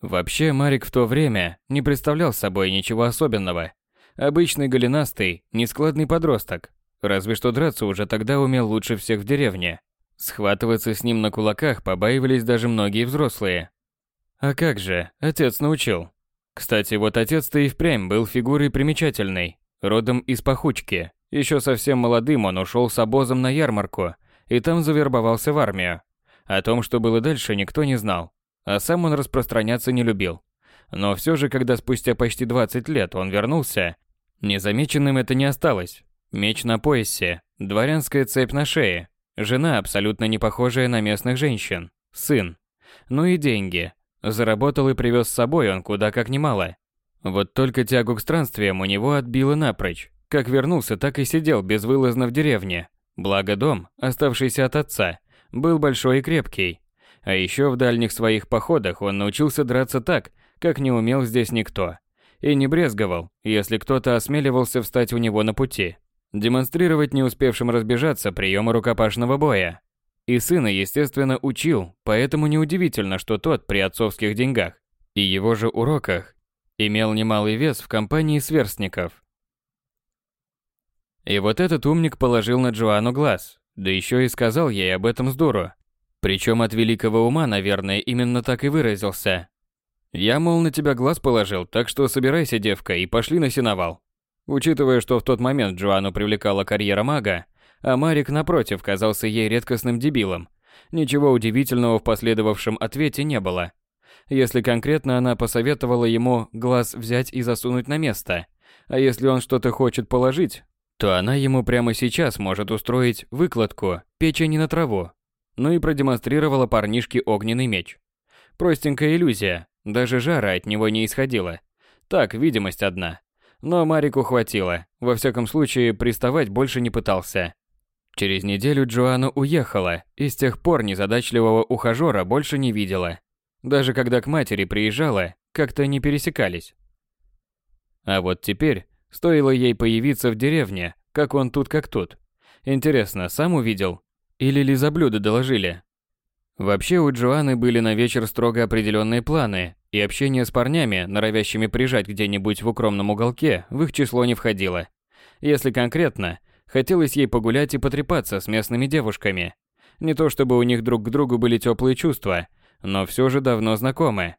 Вообще, Марик в то время не представлял собой ничего особенного. Обычный голенастый, нескладный подросток. Разве что драться уже тогда умел лучше всех в деревне. Схватываться с ним на кулаках побаивались даже многие взрослые. А как же, отец научил. Кстати, вот отец-то и впрямь был фигурой примечательной, родом из Пахучки. Еще совсем молодым он ушел с обозом на ярмарку и там завербовался в армию. О том, что было дальше, никто не знал, а сам он распространяться не любил. Но все же, когда спустя почти 20 лет он вернулся, незамеченным это не осталось. Меч на поясе, дворянская цепь на шее, жена, абсолютно не похожая на местных женщин, сын. Ну и деньги. Заработал и привез с собой он куда как немало. Вот только тягу к странствиям у него отбило напрочь. Как вернулся, так и сидел безвылазно в деревне. Благо дом, оставшийся от отца, был большой и крепкий. А еще в дальних своих походах он научился драться так, как не умел здесь никто. И не брезговал, если кто-то осмеливался встать у него на пути. Демонстрировать не успевшим разбежаться приемы рукопашного боя. И сына, естественно, учил, поэтому неудивительно, что тот при отцовских деньгах и его же уроках имел немалый вес в компании сверстников. И вот этот умник положил на Джоанну глаз, да еще и сказал ей об этом с дуру. Причем от великого ума, наверное, именно так и выразился. Я, мол, на тебя глаз положил, так что собирайся, девка, и пошли на сеновал. Учитывая, что в тот момент Джоанну привлекала карьера мага, а Марик, напротив, казался ей редкостным дебилом, ничего удивительного в последовавшем ответе не было. Если конкретно она посоветовала ему глаз взять и засунуть на место, а если он что-то хочет положить, то она ему прямо сейчас может устроить выкладку печени на траву. Ну и продемонстрировала парнишке огненный меч. Простенькая иллюзия, даже жара от него не исходила. Так, видимость одна. Но Марику хватило, во всяком случае приставать больше не пытался. Через неделю Джоанна уехала, и с тех пор незадачливого ухажера больше не видела. Даже когда к матери приезжала, как-то не пересекались. А вот теперь Стоило ей появиться в деревне, как он тут как тут. Интересно, сам увидел? Или лизоблюда доложили? Вообще у Джоанны были на вечер строго определенные планы, и общение с парнями, норовящими прижать где-нибудь в укромном уголке, в их число не входило. Если конкретно, хотелось ей погулять и потрепаться с местными девушками. Не то чтобы у них друг к другу были теплые чувства, но все же давно знакомы.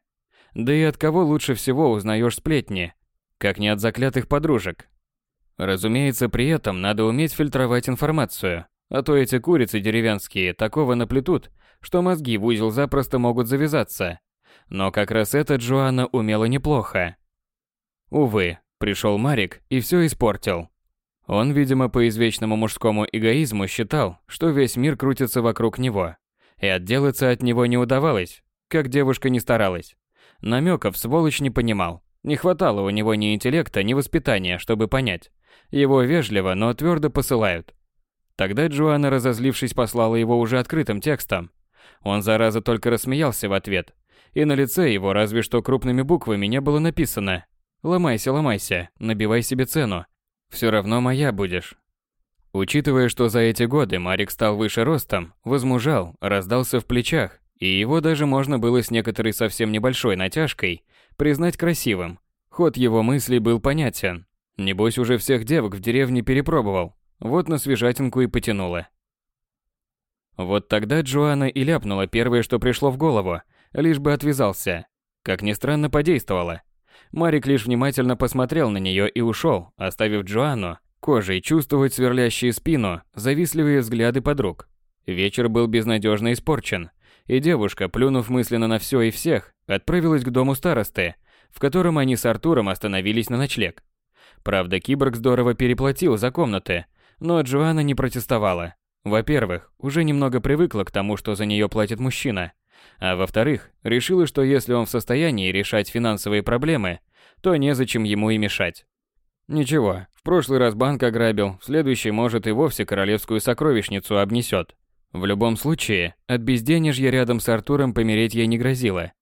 Да и от кого лучше всего узнаешь сплетни, как не от заклятых подружек. Разумеется, при этом надо уметь фильтровать информацию, а то эти курицы деревенские такого наплетут, что мозги в узел запросто могут завязаться. Но как раз это Джоанна умела неплохо. Увы, пришел Марик и все испортил. Он, видимо, по извечному мужскому эгоизму считал, что весь мир крутится вокруг него. И отделаться от него не удавалось, как девушка не старалась. Намеков сволочь не понимал. Не хватало у него ни интеллекта, ни воспитания, чтобы понять. Его вежливо, но твердо посылают. Тогда Джоанна, разозлившись, послала его уже открытым текстом. Он, зараза, только рассмеялся в ответ. И на лице его разве что крупными буквами не было написано «Ломайся, ломайся, набивай себе цену. Все равно моя будешь». Учитывая, что за эти годы Марик стал выше ростом, возмужал, раздался в плечах, и его даже можно было с некоторой совсем небольшой натяжкой признать красивым. Ход его мыслей был понятен. Небось уже всех девок в деревне перепробовал. Вот на свежатинку и потянуло. Вот тогда Джоанна и ляпнула первое, что пришло в голову, лишь бы отвязался. Как ни странно, подействовало. Марик лишь внимательно посмотрел на нее и ушел, оставив Джоанну кожей чувствовать сверлящие спину, завистливые взгляды подруг. Вечер был безнадежно испорчен, и девушка, плюнув мысленно на все и всех, отправилась к дому старосты, в котором они с Артуром остановились на ночлег. Правда, киборг здорово переплатил за комнаты, но Джоанна не протестовала. Во-первых, уже немного привыкла к тому, что за нее платит мужчина. А во-вторых, решила, что если он в состоянии решать финансовые проблемы, то незачем ему и мешать. Ничего, в прошлый раз банк ограбил, в следующий, может, и вовсе королевскую сокровищницу обнесет. В любом случае, от безденежья рядом с Артуром помереть ей не грозило.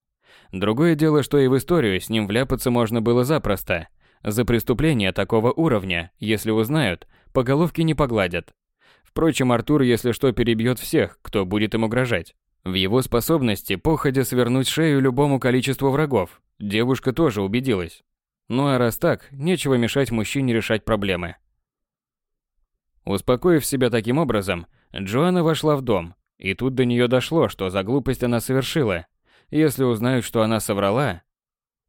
Другое дело, что и в историю с ним вляпаться можно было запросто. За преступление такого уровня, если узнают, по головке не погладят. Впрочем, Артур, если что, перебьет всех, кто будет им угрожать. В его способности походя свернуть шею любому количеству врагов, девушка тоже убедилась. Ну а раз так, нечего мешать мужчине решать проблемы. Успокоив себя таким образом, Джоанна вошла в дом, и тут до нее дошло, что за глупость она совершила. Если узнают, что она соврала...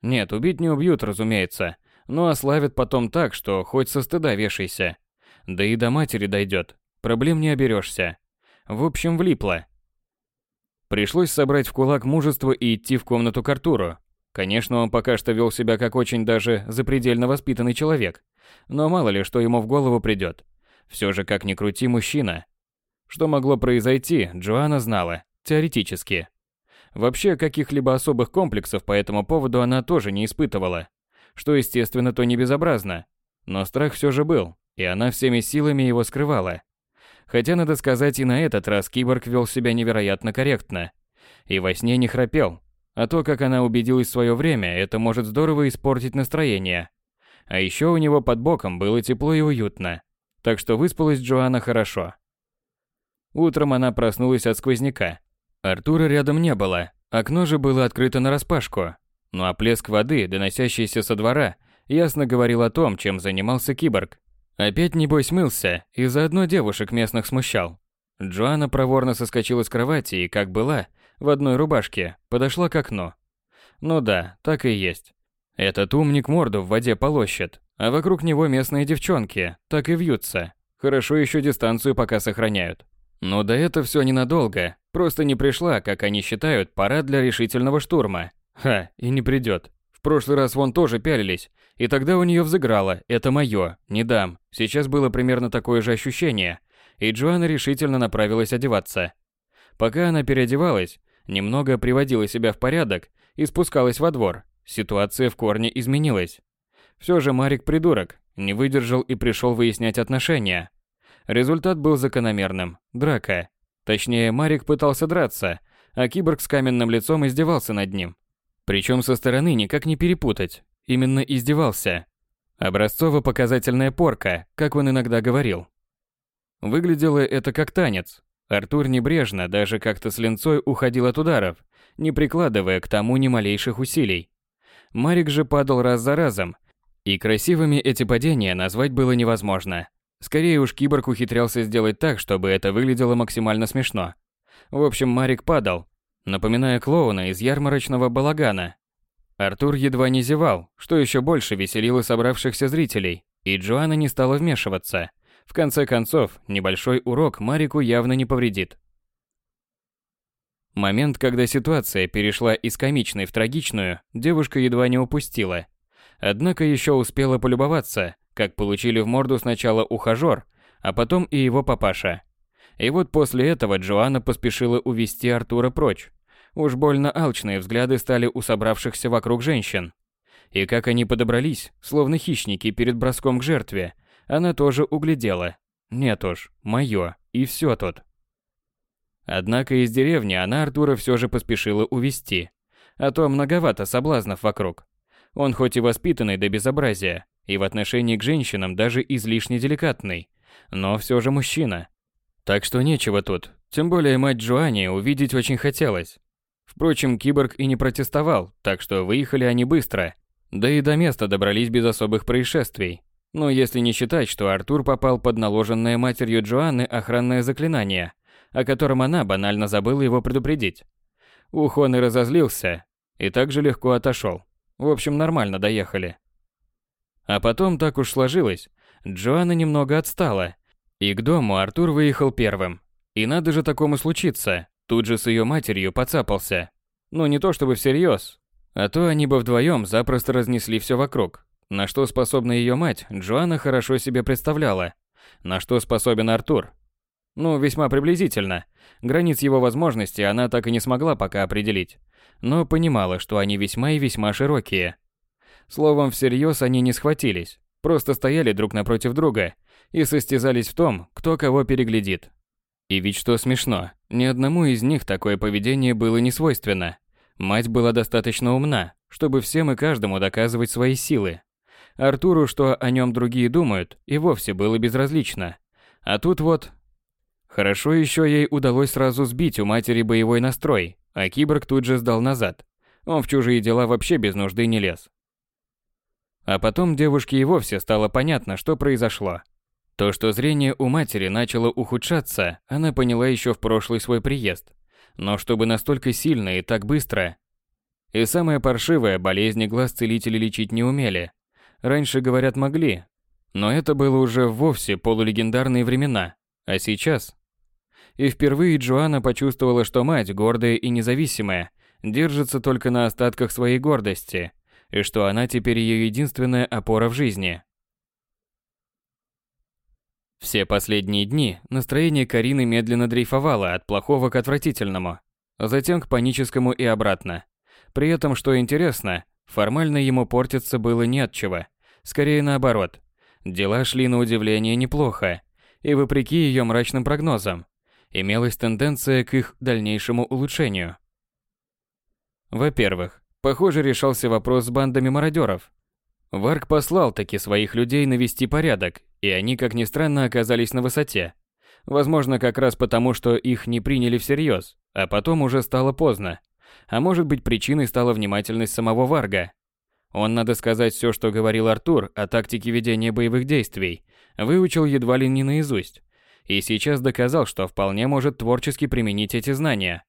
Нет, убить не убьют, разумеется, но ославят потом так, что хоть со стыда вешайся. Да и до матери дойдет, проблем не оберешься. В общем, влипло. Пришлось собрать в кулак мужество и идти в комнату к Артуру. Конечно, он пока что вел себя как очень даже запредельно воспитанный человек. Но мало ли, что ему в голову придет. Все же, как ни крути, мужчина. Что могло произойти, Джоанна знала. Теоретически. Вообще, каких-либо особых комплексов по этому поводу она тоже не испытывала. Что, естественно, то не безобразно. Но страх все же был, и она всеми силами его скрывала. Хотя, надо сказать, и на этот раз киборг вел себя невероятно корректно. И во сне не храпел. А то, как она убедилась в свое время, это может здорово испортить настроение. А еще у него под боком было тепло и уютно. Так что выспалась Джоанна хорошо. Утром она проснулась от сквозняка. Артура рядом не было, окно же было открыто нараспашку. Ну а плеск воды, доносящийся со двора, ясно говорил о том, чем занимался киборг. Опять небось мылся и заодно девушек местных смущал. Джоанна проворно соскочила с кровати и, как была, в одной рубашке, подошла к окну. Ну да, так и есть. Этот умник морду в воде полощет, а вокруг него местные девчонки так и вьются. Хорошо еще дистанцию пока сохраняют. Но да это все ненадолго, просто не пришла, как они считают, пора для решительного штурма. Ха, и не придет. В прошлый раз вон тоже пялились, и тогда у нее взыграло «это мое, не дам». Сейчас было примерно такое же ощущение, и Джоанна решительно направилась одеваться. Пока она переодевалась, немного приводила себя в порядок и спускалась во двор, ситуация в корне изменилась. Все же Марик придурок, не выдержал и пришел выяснять отношения. Результат был закономерным – драка. Точнее, Марик пытался драться, а киборг с каменным лицом издевался над ним. Причем со стороны никак не перепутать. Именно издевался. Образцово-показательная порка, как он иногда говорил. Выглядело это как танец. Артур небрежно, даже как-то с ленцой уходил от ударов, не прикладывая к тому ни малейших усилий. Марик же падал раз за разом, и красивыми эти падения назвать было невозможно. Скорее уж киборг ухитрялся сделать так, чтобы это выглядело максимально смешно. В общем, Марик падал, напоминая клоуна из ярмарочного балагана, Артур едва не зевал, что еще больше веселило собравшихся зрителей, и Джоанна не стала вмешиваться. В конце концов, небольшой урок Марику явно не повредит. Момент, когда ситуация перешла из комичной в трагичную, девушка едва не упустила. Однако еще успела полюбоваться, как получили в морду сначала ухажер, а потом и его папаша. И вот после этого Джоанна поспешила увести Артура прочь, Уж больно алчные взгляды стали у собравшихся вокруг женщин. И как они подобрались, словно хищники перед броском к жертве, она тоже углядела. Нет уж, моё, и все тут. Однако из деревни она Артура все же поспешила увести, а то многовато соблазнов вокруг. Он хоть и воспитанный до безобразия, и в отношении к женщинам даже излишне деликатный, но все же мужчина. Так что нечего тут, тем более мать Джоанни увидеть очень хотелось. Впрочем, киборг и не протестовал, так что выехали они быстро. Да и до места добрались без особых происшествий. Но если не считать, что Артур попал под наложенное матерью Джоанны охранное заклинание, о котором она банально забыла его предупредить. Ухон и разозлился, и также легко отошел. В общем, нормально доехали. А потом так уж сложилось. Джоанна немного отстала, и к дому Артур выехал первым. И надо же такому случиться, Тут же с ее матерью поцапался. Ну не то чтобы всерьез, а то они бы вдвоем запросто разнесли все вокруг. На что способна ее мать, Джоанна хорошо себе представляла. На что способен Артур? Ну, весьма приблизительно. Границ его возможностей она так и не смогла пока определить. Но понимала, что они весьма и весьма широкие. Словом, всерьез они не схватились. Просто стояли друг напротив друга и состязались в том, кто кого переглядит. И ведь что смешно, ни одному из них такое поведение было не свойственно. Мать была достаточно умна, чтобы всем и каждому доказывать свои силы. Артуру, что о нем другие думают, и вовсе было безразлично. А тут вот... Хорошо еще ей удалось сразу сбить у матери боевой настрой, а киборг тут же сдал назад. Он в чужие дела вообще без нужды не лез. А потом девушке и вовсе стало понятно, что произошло. То, что зрение у матери начало ухудшаться, она поняла еще в прошлый свой приезд. Но чтобы настолько сильно и так быстро... И самое паршивое, болезни глаз целители лечить не умели. Раньше, говорят, могли. Но это было уже вовсе полулегендарные времена. А сейчас... И впервые Джоанна почувствовала, что мать, гордая и независимая, держится только на остатках своей гордости, и что она теперь ее единственная опора в жизни. Все последние дни настроение Карины медленно дрейфовало от плохого к отвратительному, затем к паническому и обратно. При этом, что интересно, формально ему портиться было не от чего. Скорее наоборот. Дела шли на удивление неплохо, и вопреки ее мрачным прогнозам, имелась тенденция к их дальнейшему улучшению. Во-первых, похоже решался вопрос с бандами мародеров. Варк послал таки своих людей навести порядок, и они, как ни странно, оказались на высоте. Возможно, как раз потому, что их не приняли всерьез, а потом уже стало поздно. А может быть, причиной стала внимательность самого Варга. Он, надо сказать, все, что говорил Артур о тактике ведения боевых действий, выучил едва ли не наизусть. И сейчас доказал, что вполне может творчески применить эти знания.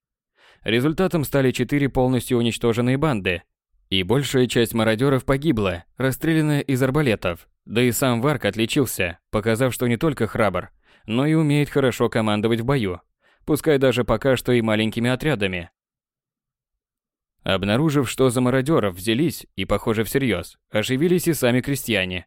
Результатом стали четыре полностью уничтоженные банды. И большая часть мародеров погибла, расстрелянная из арбалетов. Да и сам Варк отличился, показав, что не только храбр, но и умеет хорошо командовать в бою. Пускай даже пока что и маленькими отрядами. Обнаружив, что за мародеров взялись, и, похоже, всерьез, оживились и сами крестьяне.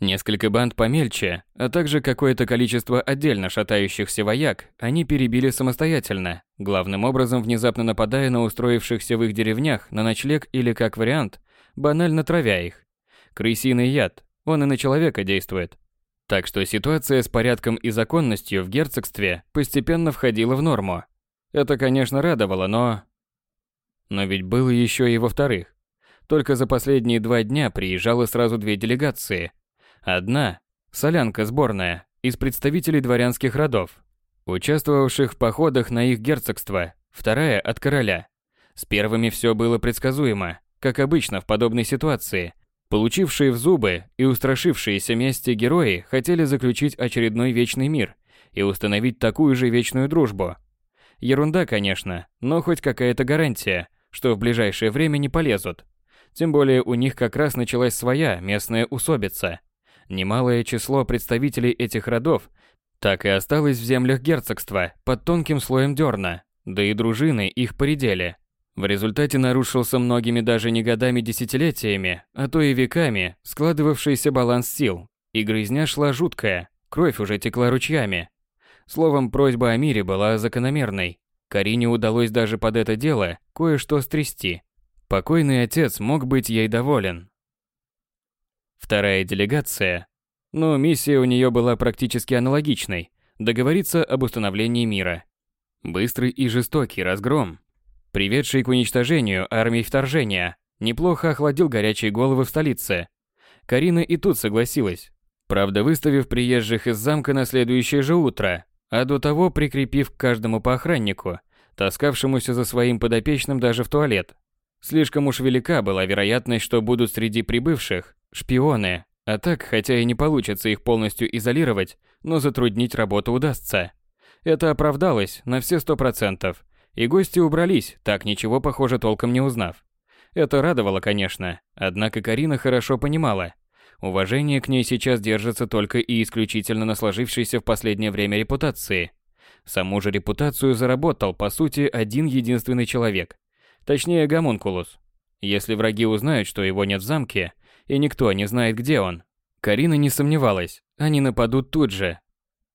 Несколько банд помельче, а также какое-то количество отдельно шатающихся вояк они перебили самостоятельно, главным образом внезапно нападая на устроившихся в их деревнях на ночлег или, как вариант, банально травя их. Крысиный яд, он и на человека действует. Так что ситуация с порядком и законностью в герцогстве постепенно входила в норму. Это, конечно, радовало, но... Но ведь было еще и во-вторых. Только за последние два дня приезжало сразу две делегации – Одна – солянка сборная из представителей дворянских родов, участвовавших в походах на их герцогство, вторая – от короля. С первыми все было предсказуемо, как обычно в подобной ситуации. Получившие в зубы и устрашившиеся мести герои хотели заключить очередной вечный мир и установить такую же вечную дружбу. Ерунда, конечно, но хоть какая-то гарантия, что в ближайшее время не полезут. Тем более у них как раз началась своя местная усобица – Немалое число представителей этих родов так и осталось в землях герцогства под тонким слоем дерна, да и дружины их поредели. В результате нарушился многими даже не годами-десятилетиями, а то и веками складывавшийся баланс сил, и грызня шла жуткая, кровь уже текла ручьями. Словом, просьба о мире была закономерной. Карине удалось даже под это дело кое-что стрясти. Покойный отец мог быть ей доволен, Вторая делегация. Но миссия у нее была практически аналогичной – договориться об установлении мира. Быстрый и жестокий разгром, приведший к уничтожению армии вторжения, неплохо охладил горячие головы в столице. Карина и тут согласилась, правда выставив приезжих из замка на следующее же утро, а до того прикрепив к каждому по охраннику, таскавшемуся за своим подопечным даже в туалет. Слишком уж велика была вероятность, что будут среди прибывших Шпионы. А так, хотя и не получится их полностью изолировать, но затруднить работу удастся. Это оправдалось на все сто процентов. И гости убрались, так ничего, похоже, толком не узнав. Это радовало, конечно, однако Карина хорошо понимала. Уважение к ней сейчас держится только и исключительно на сложившейся в последнее время репутации. Саму же репутацию заработал, по сути, один единственный человек. Точнее, гомункулус. Если враги узнают, что его нет в замке, и никто не знает, где он. Карина не сомневалась, они нападут тут же.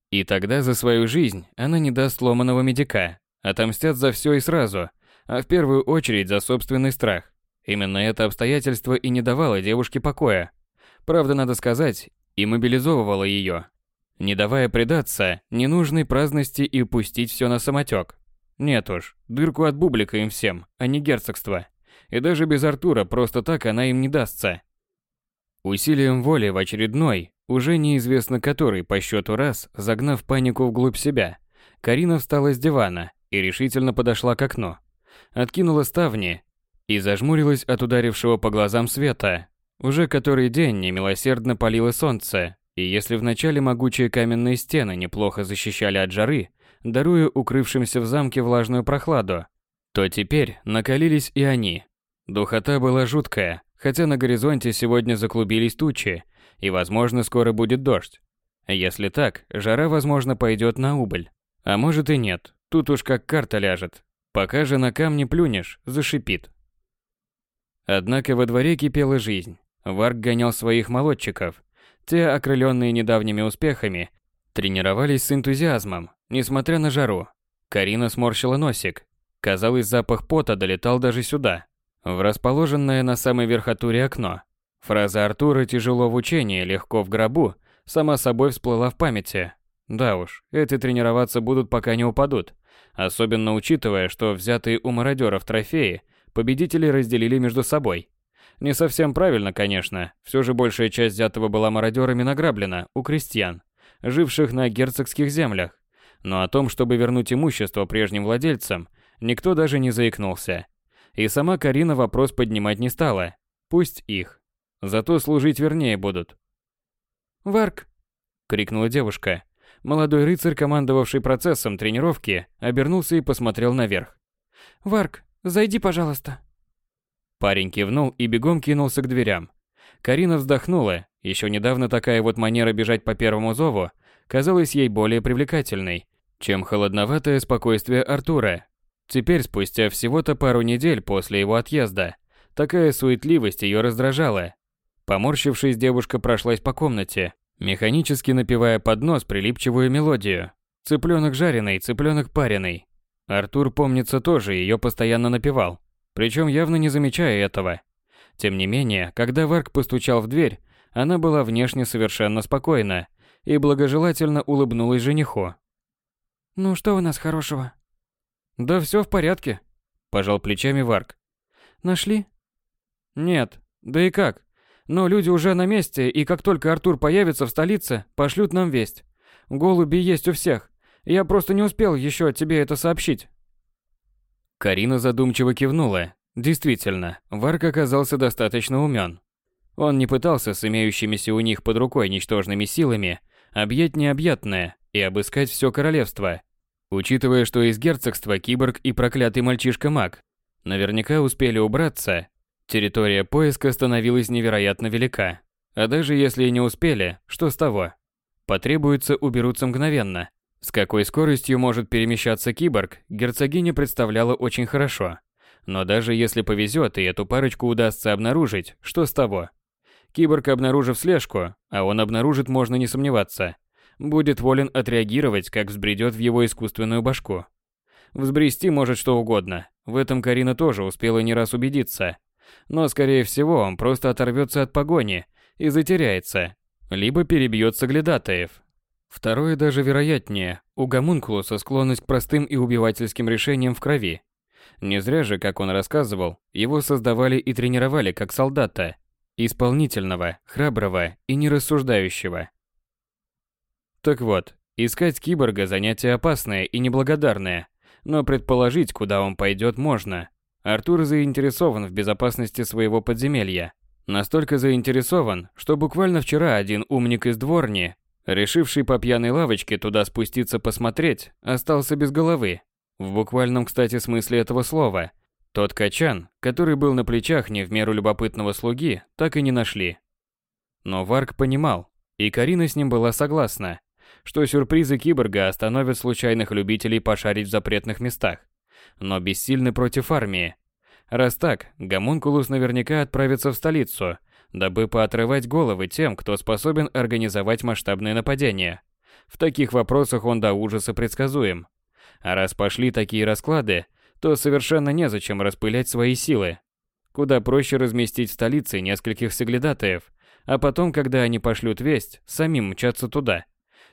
И тогда за свою жизнь она не даст сломанного медика, отомстят за все и сразу, а в первую очередь за собственный страх. Именно это обстоятельство и не давало девушке покоя. Правда, надо сказать, и мобилизовывало ее, не давая предаться ненужной праздности и упустить все на самотек. Нет уж, дырку от бублика им всем, а не герцогство. И даже без Артура просто так она им не дастся. Усилием воли в очередной, уже неизвестно который по счету раз, загнав панику вглубь себя, Карина встала с дивана и решительно подошла к окну. Откинула ставни и зажмурилась от ударившего по глазам света. Уже который день немилосердно палило солнце, и если вначале могучие каменные стены неплохо защищали от жары, даруя укрывшимся в замке влажную прохладу, то теперь накалились и они. Духота была жуткая, хотя на горизонте сегодня заклубились тучи, и, возможно, скоро будет дождь. Если так, жара, возможно, пойдет на убыль. А может и нет, тут уж как карта ляжет. Пока же на камне плюнешь, зашипит. Однако во дворе кипела жизнь. Варк гонял своих молодчиков. Те, окрыленные недавними успехами, тренировались с энтузиазмом, несмотря на жару. Карина сморщила носик. Казалось, запах пота долетал даже сюда, в расположенное на самой верхотуре окно. Фраза Артура «тяжело в учении, легко в гробу» сама собой всплыла в памяти. Да уж, эти тренироваться будут пока не упадут. Особенно учитывая, что взятые у мародеров трофеи победители разделили между собой. Не совсем правильно, конечно, все же большая часть взятого была мародерами награблена у крестьян, живших на герцогских землях. Но о том, чтобы вернуть имущество прежним владельцам, никто даже не заикнулся. И сама Карина вопрос поднимать не стала. Пусть их. Зато служить вернее будут. «Варк!» — крикнула девушка. Молодой рыцарь, командовавший процессом тренировки, обернулся и посмотрел наверх. «Варк, зайди, пожалуйста». Парень кивнул и бегом кинулся к дверям. Карина вздохнула. Еще недавно такая вот манера бежать по первому зову казалась ей более привлекательной, чем холодноватое спокойствие Артура. Теперь, спустя всего-то пару недель после его отъезда, такая суетливость ее раздражала. Поморщившись, девушка прошлась по комнате, механически напевая под нос прилипчивую мелодию. Цыпленок жареный, цыпленок пареный. Артур, помнится, тоже ее постоянно напевал, причем явно не замечая этого. Тем не менее, когда Варк постучал в дверь, она была внешне совершенно спокойна и благожелательно улыбнулась жениху. «Ну что у нас хорошего?» «Да все в порядке», – пожал плечами Варк. «Нашли?» «Нет. Да и как? Но люди уже на месте, и как только Артур появится в столице, пошлют нам весть. Голуби есть у всех. Я просто не успел еще тебе это сообщить. Карина задумчиво кивнула. Действительно, Варк оказался достаточно умен. Он не пытался с имеющимися у них под рукой ничтожными силами объять необъятное и обыскать все королевство. Учитывая, что из герцогства киборг и проклятый мальчишка-маг наверняка успели убраться, Территория поиска становилась невероятно велика. А даже если и не успели, что с того? Потребуется уберутся мгновенно. С какой скоростью может перемещаться киборг, герцогиня представляла очень хорошо. Но даже если повезет и эту парочку удастся обнаружить, что с того? Киборг, обнаружив слежку, а он обнаружит, можно не сомневаться, будет волен отреагировать, как взбредет в его искусственную башку. Взбрести может что угодно. В этом Карина тоже успела не раз убедиться. Но, скорее всего, он просто оторвется от погони и затеряется, либо перебьет соглядатаев. Второе даже вероятнее. У гомункулуса склонность к простым и убивательским решениям в крови. Не зря же, как он рассказывал, его создавали и тренировали как солдата, исполнительного, храброго и нерассуждающего. Так вот, искать киборга занятие опасное и неблагодарное, но предположить, куда он пойдет, можно. Артур заинтересован в безопасности своего подземелья. Настолько заинтересован, что буквально вчера один умник из дворни, решивший по пьяной лавочке туда спуститься посмотреть, остался без головы. В буквальном, кстати, смысле этого слова. Тот качан, который был на плечах не в меру любопытного слуги, так и не нашли. Но Варк понимал, и Карина с ним была согласна, что сюрпризы киборга остановят случайных любителей пошарить в запретных местах но бессильны против армии. Раз так, Гомункулус наверняка отправится в столицу, дабы поотрывать головы тем, кто способен организовать масштабные нападения. В таких вопросах он до ужаса предсказуем. А раз пошли такие расклады, то совершенно незачем распылять свои силы. Куда проще разместить в столице нескольких соглядатаев, а потом, когда они пошлют весть, самим мчаться туда.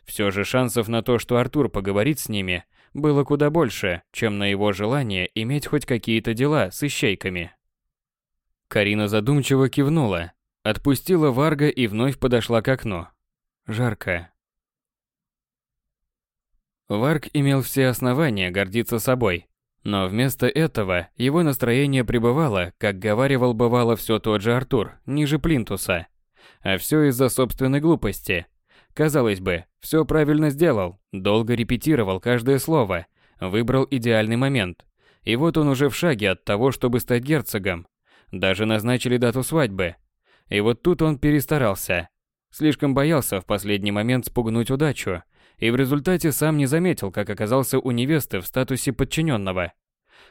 Все же шансов на то, что Артур поговорит с ними, было куда больше, чем на его желание иметь хоть какие-то дела с ищейками. Карина задумчиво кивнула, отпустила Варга и вновь подошла к окну. Жарко. Варк имел все основания гордиться собой. Но вместо этого его настроение пребывало, как говаривал бывало все тот же Артур, ниже плинтуса. А все из-за собственной глупости. Казалось бы, все правильно сделал, долго репетировал каждое слово, выбрал идеальный момент. И вот он уже в шаге от того, чтобы стать герцогом. Даже назначили дату свадьбы. И вот тут он перестарался. Слишком боялся в последний момент спугнуть удачу, и в результате сам не заметил, как оказался у невесты в статусе подчиненного.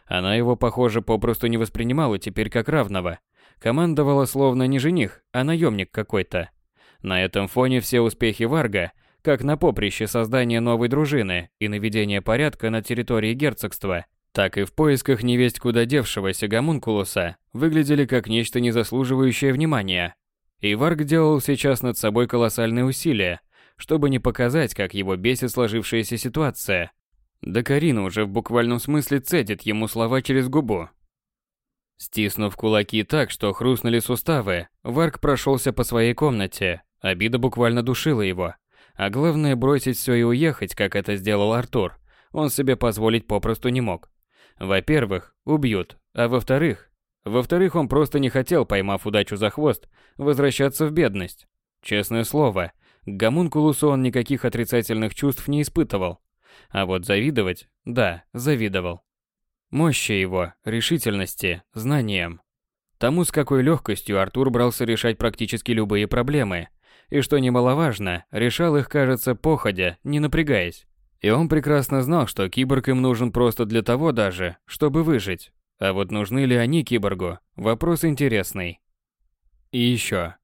Она его, похоже, попросту не воспринимала теперь как равного. Командовала словно не жених, а наемник какой-то. На этом фоне все успехи Варга, как на поприще создания новой дружины и наведения порядка на территории герцогства, так и в поисках невесть куда девшегося гомункулуса, выглядели как нечто незаслуживающее внимания. И Варг делал сейчас над собой колоссальные усилия, чтобы не показать, как его бесит сложившаяся ситуация. Да Карина уже в буквальном смысле цедит ему слова через губу. Стиснув кулаки так, что хрустнули суставы, Варг прошелся по своей комнате. Обида буквально душила его. А главное, бросить все и уехать, как это сделал Артур, он себе позволить попросту не мог. Во-первых, убьют, а во-вторых, во-вторых, он просто не хотел, поймав удачу за хвост, возвращаться в бедность. Честное слово, к гомункулусу он никаких отрицательных чувств не испытывал. А вот завидовать, да, завидовал. Мощи его, решительности, знаниям. Тому, с какой легкостью Артур брался решать практически любые проблемы. И что немаловажно, решал их, кажется, походя, не напрягаясь. И он прекрасно знал, что киборг им нужен просто для того даже, чтобы выжить. А вот нужны ли они киборгу? Вопрос интересный. И еще.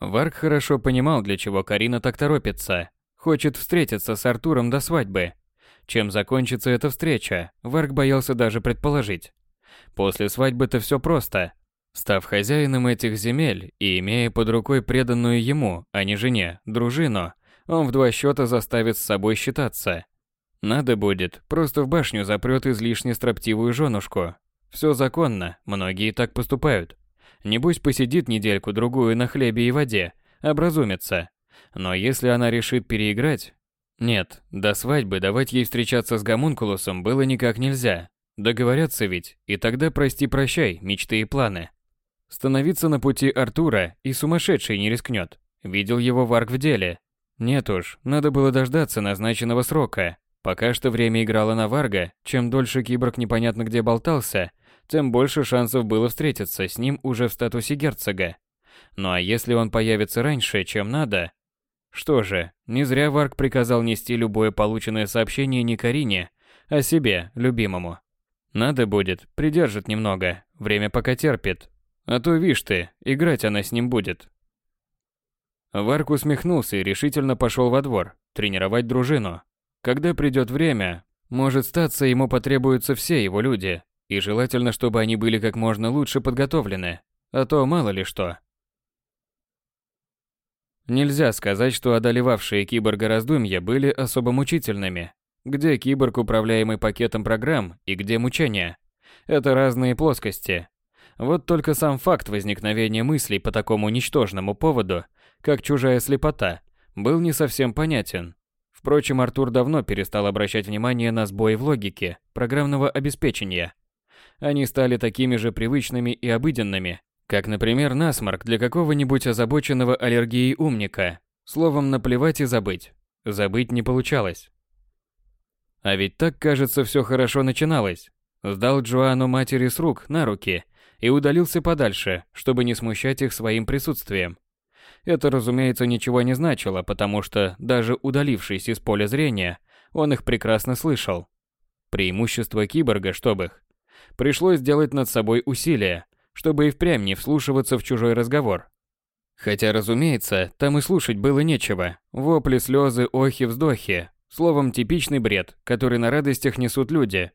Варк хорошо понимал, для чего Карина так торопится. Хочет встретиться с Артуром до свадьбы. Чем закончится эта встреча, Варк боялся даже предположить. После свадьбы-то все просто. Став хозяином этих земель и имея под рукой преданную ему, а не жене, дружину, он в два счета заставит с собой считаться. Надо будет, просто в башню запрет излишне строптивую женушку, все законно, многие так поступают. Небось посидит недельку-другую на хлебе и воде, образумится. Но если она решит переиграть... Нет, до свадьбы давать ей встречаться с гомункулусом было никак нельзя. Договорятся ведь, и тогда прости-прощай, мечты и планы. Становиться на пути Артура и сумасшедший не рискнет. Видел его Варк в деле. Нет уж, надо было дождаться назначенного срока. Пока что время играло на Варга, чем дольше киборг непонятно где болтался, тем больше шансов было встретиться с ним уже в статусе герцога. Ну а если он появится раньше, чем надо? Что же, не зря Варк приказал нести любое полученное сообщение не Карине, а себе, любимому. Надо будет, придержит немного, время пока терпит. А то, вишь ты, играть она с ним будет. Варк усмехнулся и решительно пошел во двор, тренировать дружину. Когда придет время, может статься ему потребуются все его люди, и желательно, чтобы они были как можно лучше подготовлены, а то мало ли что. Нельзя сказать, что одолевавшие киборга раздумья были особо мучительными. Где киборг, управляемый пакетом программ, и где мучения? Это разные плоскости. Вот только сам факт возникновения мыслей по такому ничтожному поводу, как чужая слепота, был не совсем понятен. Впрочем, Артур давно перестал обращать внимание на сбои в логике программного обеспечения – они стали такими же привычными и обыденными, как, например, насморк для какого-нибудь озабоченного аллергией умника. Словом, наплевать и забыть. Забыть не получалось. А ведь так, кажется, все хорошо начиналось. Сдал Джоану матери с рук на руки и удалился подальше, чтобы не смущать их своим присутствием. Это, разумеется, ничего не значило, потому что, даже удалившись из поля зрения, он их прекрасно слышал. Преимущество киборга, чтобы их, пришлось сделать над собой усилие, чтобы и впрямь не вслушиваться в чужой разговор. Хотя, разумеется, там и слушать было нечего. Вопли, слезы, охи, вздохи. Словом, типичный бред, который на радостях несут люди.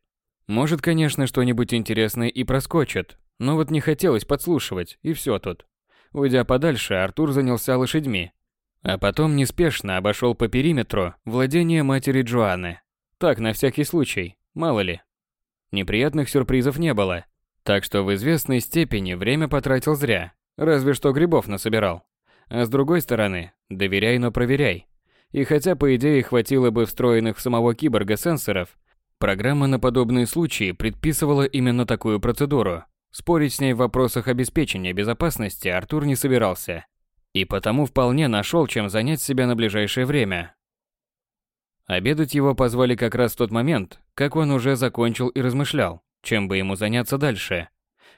Может, конечно, что-нибудь интересное и проскочит, но вот не хотелось подслушивать, и все тут. Уйдя подальше, Артур занялся лошадьми. А потом неспешно обошел по периметру владение матери Джоанны. Так, на всякий случай, мало ли. Неприятных сюрпризов не было. Так что в известной степени время потратил зря. Разве что грибов насобирал. А с другой стороны, доверяй, но проверяй. И хотя, по идее, хватило бы встроенных в самого киборга сенсоров, программа на подобные случаи предписывала именно такую процедуру. Спорить с ней в вопросах обеспечения безопасности Артур не собирался. И потому вполне нашел, чем занять себя на ближайшее время. Обедать его позвали как раз в тот момент, как он уже закончил и размышлял, чем бы ему заняться дальше.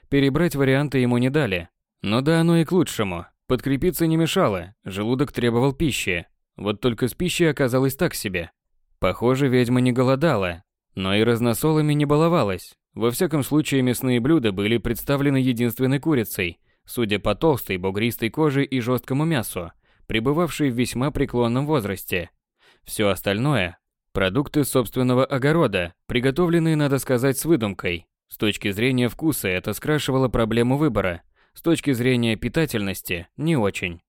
Перебрать варианты ему не дали. Но да оно и к лучшему. Подкрепиться не мешало, желудок требовал пищи. Вот только с пищей оказалось так себе. Похоже, ведьма не голодала, но и разносолами не баловалась. Во всяком случае, мясные блюда были представлены единственной курицей, судя по толстой бугристой коже и жесткому мясу, пребывавшей в весьма преклонном возрасте. Все остальное – продукты собственного огорода, приготовленные, надо сказать, с выдумкой. С точки зрения вкуса это скрашивало проблему выбора, с точки зрения питательности – не очень.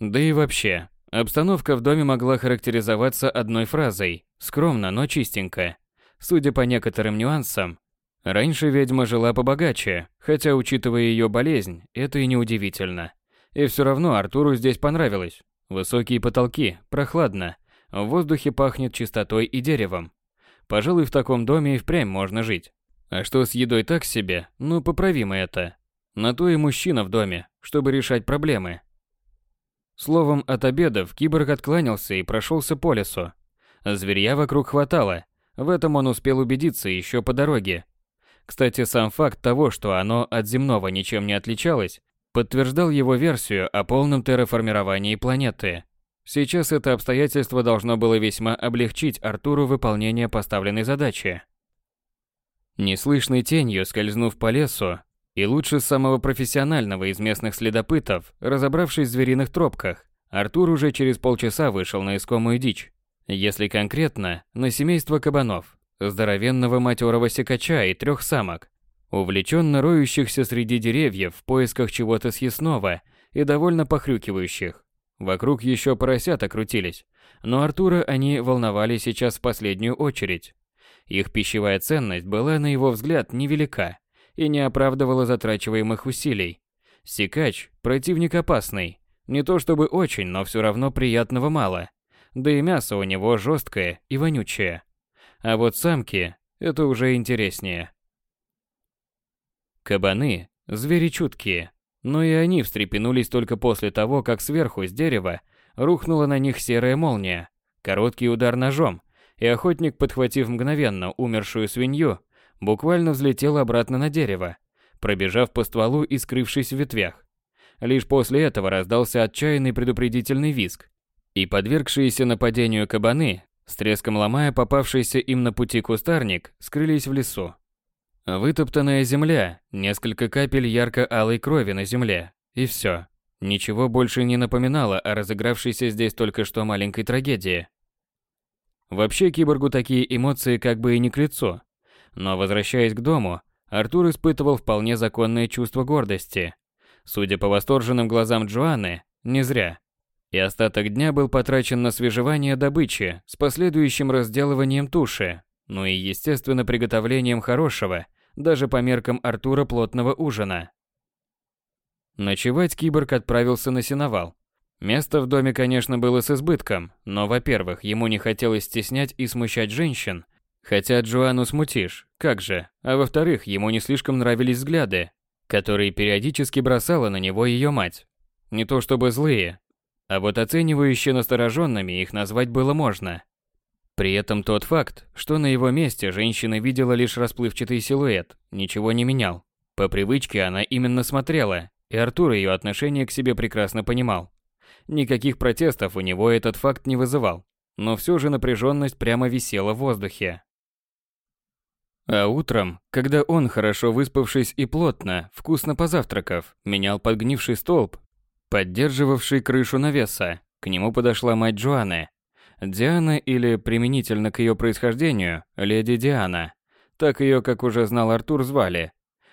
Да и вообще, обстановка в доме могла характеризоваться одной фразой – скромно, но чистенько. Судя по некоторым нюансам, раньше ведьма жила побогаче, хотя, учитывая ее болезнь, это и не удивительно. И все равно Артуру здесь понравилось. Высокие потолки, прохладно, в воздухе пахнет чистотой и деревом. Пожалуй, в таком доме и впрямь можно жить. А что с едой так себе, ну поправимо это. На то и мужчина в доме, чтобы решать проблемы. Словом, от обедов киборг откланялся и прошелся по лесу. Зверья вокруг хватало, в этом он успел убедиться еще по дороге. Кстати, сам факт того, что оно от земного ничем не отличалось, подтверждал его версию о полном терраформировании планеты. Сейчас это обстоятельство должно было весьма облегчить Артуру выполнение поставленной задачи. Неслышной тенью скользнув по лесу, и лучше самого профессионального из местных следопытов, разобравшись в звериных тропках, Артур уже через полчаса вышел на искомую дичь. Если конкретно, на семейство кабанов, здоровенного матерого секача и трех самок, увлеченно роющихся среди деревьев в поисках чего-то съестного и довольно похрюкивающих. Вокруг еще поросята крутились, но Артура они волновали сейчас в последнюю очередь. Их пищевая ценность была, на его взгляд, невелика и не оправдывала затрачиваемых усилий. Сикач – противник опасный, не то чтобы очень, но все равно приятного мало. Да и мясо у него жесткое и вонючее. А вот самки – это уже интереснее. Кабаны – звери чуткие, но и они встрепенулись только после того, как сверху с дерева рухнула на них серая молния, короткий удар ножом, и охотник, подхватив мгновенно умершую свинью, буквально взлетел обратно на дерево, пробежав по стволу и скрывшись в ветвях. Лишь после этого раздался отчаянный предупредительный визг, и подвергшиеся нападению кабаны, с треском ломая попавшийся им на пути кустарник, скрылись в лесу. Вытоптанная земля, несколько капель ярко-алой крови на земле, и все. Ничего больше не напоминало о разыгравшейся здесь только что маленькой трагедии. Вообще киборгу такие эмоции как бы и не к лицу. Но возвращаясь к дому, Артур испытывал вполне законное чувство гордости. Судя по восторженным глазам Джоанны, не зря. И остаток дня был потрачен на свежевание добычи с последующим разделыванием туши, ну и, естественно, приготовлением хорошего, даже по меркам Артура плотного ужина. Ночевать киборг отправился на сеновал. Место в доме, конечно, было с избытком, но, во-первых, ему не хотелось стеснять и смущать женщин, хотя Джоанну смутишь, как же, а во-вторых, ему не слишком нравились взгляды, которые периодически бросала на него ее мать. Не то чтобы злые, а вот оценивающие настороженными их назвать было можно. При этом тот факт, что на его месте женщина видела лишь расплывчатый силуэт, ничего не менял. По привычке она именно смотрела, и Артур ее отношение к себе прекрасно понимал. Никаких протестов у него этот факт не вызывал, но все же напряженность прямо висела в воздухе. А утром, когда он, хорошо выспавшись и плотно, вкусно позавтракав, менял подгнивший столб, поддерживавший крышу навеса, к нему подошла мать Джоанны, Диана или, применительно к ее происхождению, леди Диана. Так ее, как уже знал Артур, звали.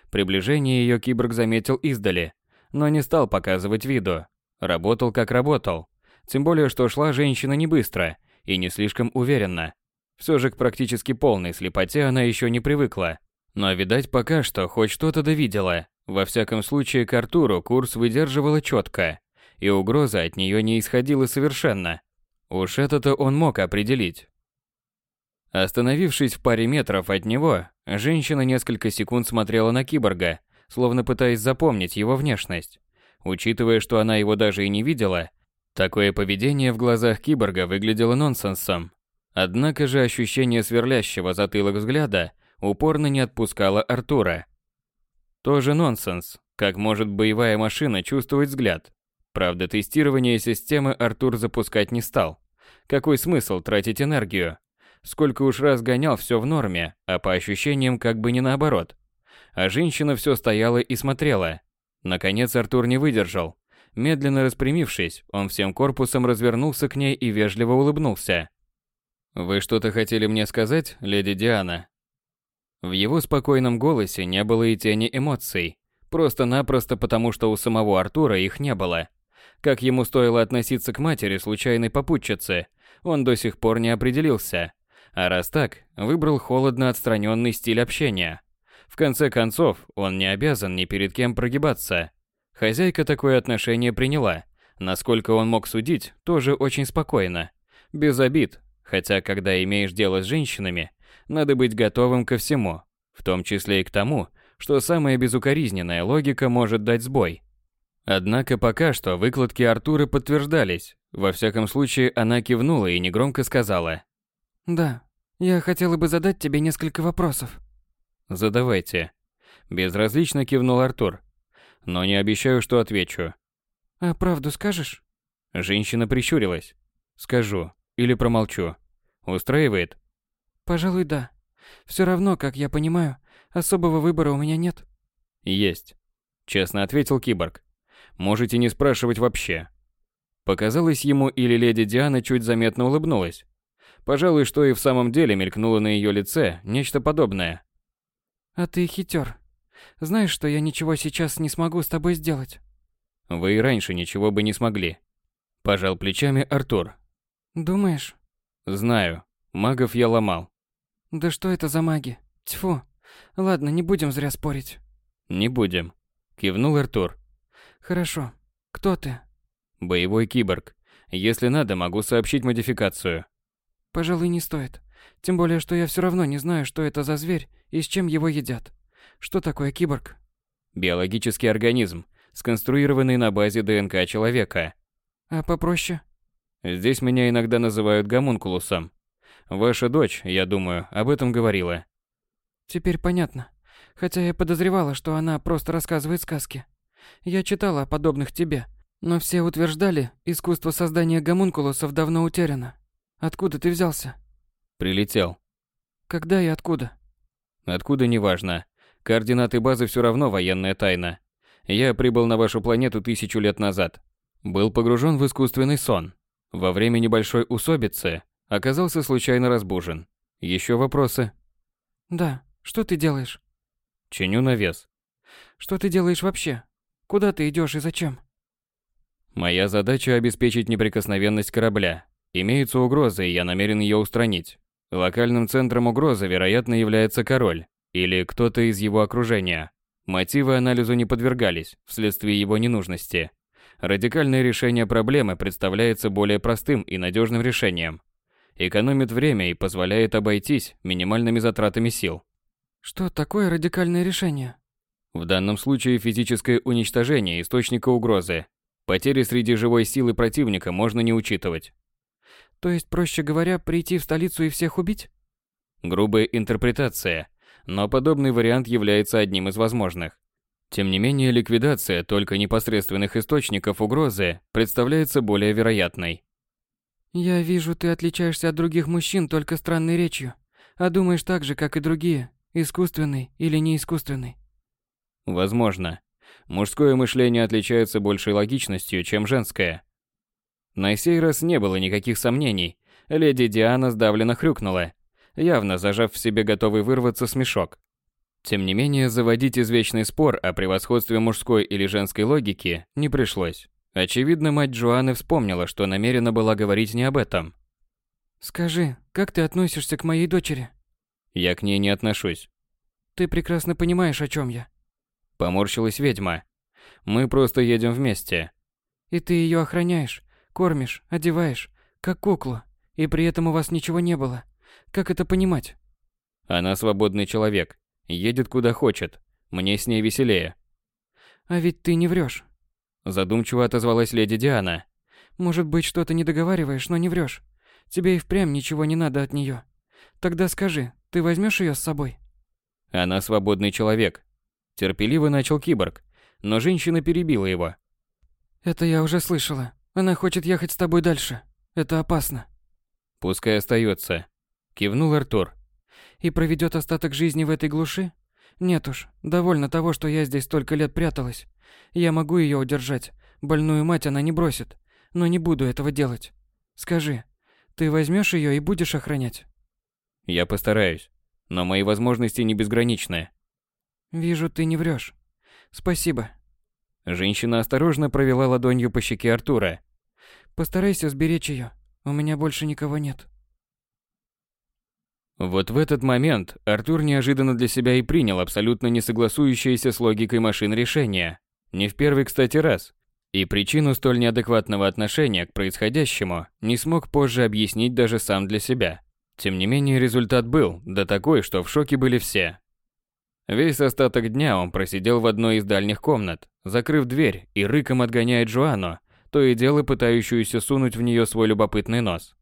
Приближение ее киборг заметил издали, но не стал показывать виду. Работал как работал. Тем более, что шла женщина не быстро и не слишком уверенно. Все же к практически полной слепоте она еще не привыкла. Но, видать, пока что хоть что-то довидела. Во всяком случае, к Артуру курс выдерживала четко, и угроза от нее не исходила совершенно. Уж это-то он мог определить. Остановившись в паре метров от него, женщина несколько секунд смотрела на киборга, словно пытаясь запомнить его внешность. Учитывая, что она его даже и не видела, такое поведение в глазах киборга выглядело нонсенсом. Однако же ощущение сверлящего затылок взгляда упорно не отпускало Артура. Тоже нонсенс, как может боевая машина чувствовать взгляд. Правда, тестирование системы Артур запускать не стал. Какой смысл тратить энергию? Сколько уж раз гонял все в норме, а по ощущениям как бы не наоборот. А женщина все стояла и смотрела. Наконец Артур не выдержал. Медленно распрямившись, он всем корпусом развернулся к ней и вежливо улыбнулся. «Вы что-то хотели мне сказать, леди Диана?» В его спокойном голосе не было и тени эмоций, просто-напросто потому, что у самого Артура их не было. Как ему стоило относиться к матери случайной попутчицы, он до сих пор не определился. А раз так, выбрал холодно отстраненный стиль общения. В конце концов, он не обязан ни перед кем прогибаться. Хозяйка такое отношение приняла. Насколько он мог судить, тоже очень спокойно. Без обид, Хотя, когда имеешь дело с женщинами, надо быть готовым ко всему, в том числе и к тому, что самая безукоризненная логика может дать сбой. Однако пока что выкладки Артура подтверждались. Во всяком случае, она кивнула и негромко сказала. «Да, я хотела бы задать тебе несколько вопросов». «Задавайте». Безразлично кивнул Артур. «Но не обещаю, что отвечу». «А правду скажешь?» Женщина прищурилась. «Скажу. Или промолчу. Устраивает? Пожалуй, да. Все равно, как я понимаю, особого выбора у меня нет. Есть. Честно ответил киборг. Можете не спрашивать вообще. Показалось ему, или леди Диана чуть заметно улыбнулась. Пожалуй, что и в самом деле мелькнуло на ее лице нечто подобное. А ты хитер. Знаешь, что я ничего сейчас не смогу с тобой сделать? Вы и раньше ничего бы не смогли. Пожал плечами Артур. Думаешь? Знаю. Магов я ломал. Да что это за маги? Тьфу. Ладно, не будем зря спорить. Не будем. Кивнул Артур. Хорошо. Кто ты? Боевой киборг. Если надо, могу сообщить модификацию. Пожалуй, не стоит. Тем более, что я все равно не знаю, что это за зверь и с чем его едят. Что такое киборг? Биологический организм, сконструированный на базе ДНК человека. А попроще? Здесь меня иногда называют гомункулусом. Ваша дочь, я думаю, об этом говорила. Теперь понятно. Хотя я подозревала, что она просто рассказывает сказки. Я читала о подобных тебе, но все утверждали, искусство создания гомункулусов давно утеряно. Откуда ты взялся? Прилетел. Когда и откуда? Откуда неважно. Координаты базы все равно военная тайна. Я прибыл на вашу планету тысячу лет назад. Был погружен в искусственный сон. Во время небольшой усобицы оказался случайно разбужен. Еще вопросы? Да. Что ты делаешь? Чиню навес. Что ты делаешь вообще? Куда ты идешь и зачем? Моя задача обеспечить неприкосновенность корабля. Имеются угрозы, и я намерен ее устранить. Локальным центром угрозы, вероятно, является король или кто-то из его окружения. Мотивы анализу не подвергались вследствие его ненужности. Радикальное решение проблемы представляется более простым и надежным решением. Экономит время и позволяет обойтись минимальными затратами сил. Что такое радикальное решение? В данном случае физическое уничтожение источника угрозы. Потери среди живой силы противника можно не учитывать. То есть, проще говоря, прийти в столицу и всех убить? Грубая интерпретация, но подобный вариант является одним из возможных. Тем не менее, ликвидация только непосредственных источников угрозы представляется более вероятной. «Я вижу, ты отличаешься от других мужчин только странной речью, а думаешь так же, как и другие, искусственный или неискусственный». Возможно. Мужское мышление отличается большей логичностью, чем женское. На сей раз не было никаких сомнений. Леди Диана сдавленно хрюкнула, явно зажав в себе готовый вырваться смешок. Тем не менее, заводить извечный спор о превосходстве мужской или женской логики не пришлось. Очевидно, мать Джоанны вспомнила, что намерена была говорить не об этом. «Скажи, как ты относишься к моей дочери?» «Я к ней не отношусь». «Ты прекрасно понимаешь, о чем я». Поморщилась ведьма. «Мы просто едем вместе». «И ты ее охраняешь, кормишь, одеваешь, Как куклу. И при этом у вас ничего не было. Как это понимать? Она свободный человек. Едет куда хочет. Мне с ней веселее. А ведь ты не врешь. Задумчиво отозвалась леди Диана. Может быть, что-то не договариваешь, но не врешь. Тебе и впрямь ничего не надо от нее. Тогда скажи, ты возьмешь ее с собой? Она свободный человек. Терпеливо начал киборг, но женщина перебила его. Это я уже слышала. Она хочет ехать с тобой дальше. Это опасно. Пускай остается. Кивнул Артур. И проведет остаток жизни в этой глуши? Нет уж, довольно того, что я здесь столько лет пряталась. Я могу ее удержать. Больную мать она не бросит. Но не буду этого делать. Скажи, ты возьмешь ее и будешь охранять? Я постараюсь. Но мои возможности не безграничны. Вижу, ты не врешь. Спасибо. Женщина осторожно провела ладонью по щеке Артура. Постарайся сберечь ее. У меня больше никого нет. Вот в этот момент Артур неожиданно для себя и принял абсолютно не согласующееся с логикой машин решение. Не в первый, кстати, раз. И причину столь неадекватного отношения к происходящему не смог позже объяснить даже сам для себя. Тем не менее, результат был, да такой, что в шоке были все. Весь остаток дня он просидел в одной из дальних комнат, закрыв дверь и рыком отгоняет Жуану, то и дело пытающуюся сунуть в нее свой любопытный нос.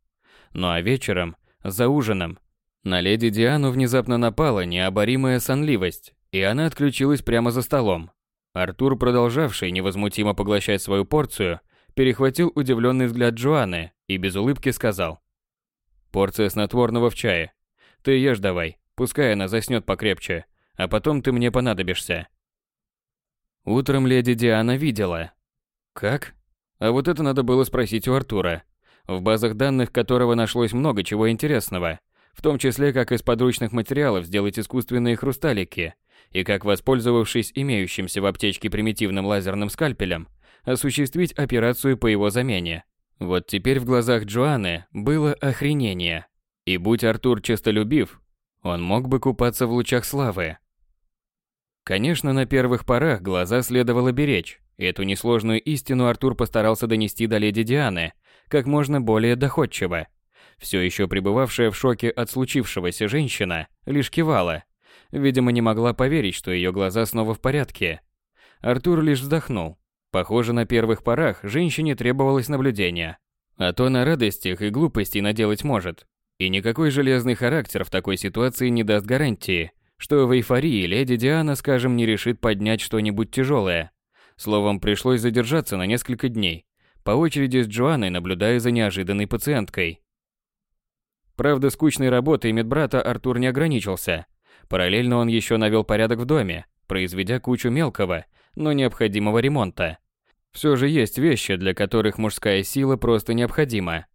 Ну а вечером, за ужином, на леди Диану внезапно напала необоримая сонливость, и она отключилась прямо за столом. Артур, продолжавший невозмутимо поглощать свою порцию, перехватил удивленный взгляд Джоанны и без улыбки сказал. «Порция снотворного в чае. Ты ешь давай, пускай она заснет покрепче, а потом ты мне понадобишься. Утром леди Диана видела. Как? А вот это надо было спросить у Артура, в базах данных которого нашлось много чего интересного, в том числе как из подручных материалов сделать искусственные хрусталики и как, воспользовавшись имеющимся в аптечке примитивным лазерным скальпелем, осуществить операцию по его замене. Вот теперь в глазах Джоанны было охренение. И будь Артур честолюбив, он мог бы купаться в лучах славы. Конечно, на первых порах глаза следовало беречь. Эту несложную истину Артур постарался донести до леди Дианы как можно более доходчиво. Все еще пребывавшая в шоке от случившегося женщина лишь кивала. Видимо, не могла поверить, что ее глаза снова в порядке. Артур лишь вздохнул. Похоже, на первых порах женщине требовалось наблюдение. А то на радостях и глупостей наделать может. И никакой железный характер в такой ситуации не даст гарантии, что в эйфории леди Диана, скажем, не решит поднять что-нибудь тяжелое. Словом, пришлось задержаться на несколько дней, по очереди с Джоанной наблюдая за неожиданной пациенткой. Правда, скучной работой медбрата Артур не ограничился. Параллельно он еще навел порядок в доме, произведя кучу мелкого, но необходимого ремонта. Все же есть вещи, для которых мужская сила просто необходима.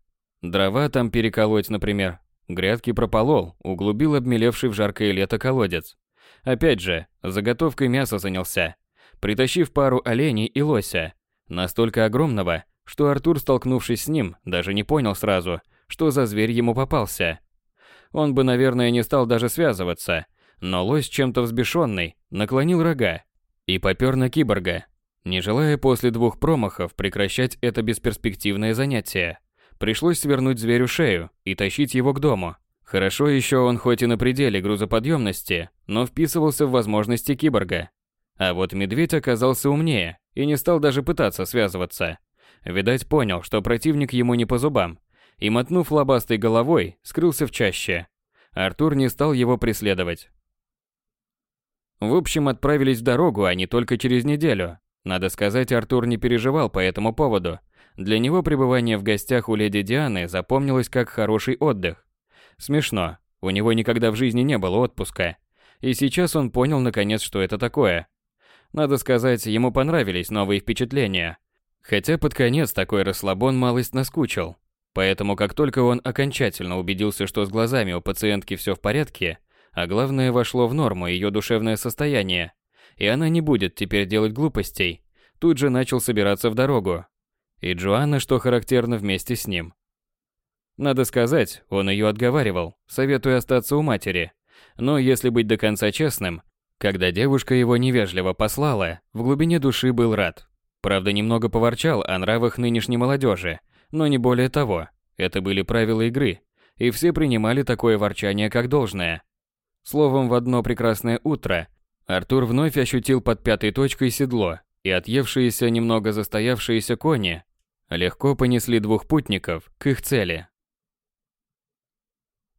Дрова там переколоть, например, Грядки прополол, углубил обмелевший в жаркое лето колодец. Опять же, заготовкой мяса занялся, притащив пару оленей и лося, настолько огромного, что Артур, столкнувшись с ним, даже не понял сразу, что за зверь ему попался. Он бы, наверное, не стал даже связываться, но лось чем-то взбешенный наклонил рога и попер на киборга, не желая после двух промахов прекращать это бесперспективное занятие. Пришлось свернуть зверю шею и тащить его к дому. Хорошо еще он хоть и на пределе грузоподъемности, но вписывался в возможности киборга. А вот медведь оказался умнее и не стал даже пытаться связываться. Видать, понял, что противник ему не по зубам, и, мотнув лобастой головой, скрылся в чаще. Артур не стал его преследовать. В общем, отправились в дорогу они только через неделю. Надо сказать, Артур не переживал по этому поводу – для него пребывание в гостях у леди Дианы запомнилось как хороший отдых. Смешно, у него никогда в жизни не было отпуска. И сейчас он понял наконец, что это такое. Надо сказать, ему понравились новые впечатления. Хотя под конец такой расслабон малость наскучил. Поэтому как только он окончательно убедился, что с глазами у пациентки все в порядке, а главное вошло в норму ее душевное состояние, и она не будет теперь делать глупостей, тут же начал собираться в дорогу, и Джоанна, что характерно, вместе с ним. Надо сказать, он ее отговаривал, советуя остаться у матери. Но если быть до конца честным, когда девушка его невежливо послала, в глубине души был рад. Правда, немного поворчал о нравах нынешней молодежи, но не более того. Это были правила игры, и все принимали такое ворчание как должное. Словом, в одно прекрасное утро Артур вновь ощутил под пятой точкой седло, и отъевшиеся немного застоявшиеся кони легко понесли двух путников к их цели.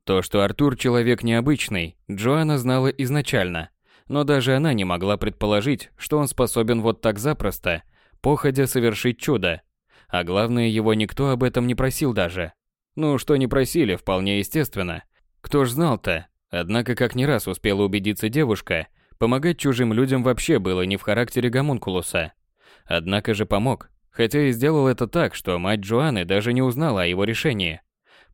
То, что Артур человек необычный, Джоанна знала изначально, но даже она не могла предположить, что он способен вот так запросто, походя совершить чудо. А главное, его никто об этом не просил даже. Ну, что не просили, вполне естественно. Кто ж знал-то? Однако, как не раз успела убедиться девушка, помогать чужим людям вообще было не в характере гомункулуса. Однако же помог, хотя и сделал это так, что мать Джоанны даже не узнала о его решении.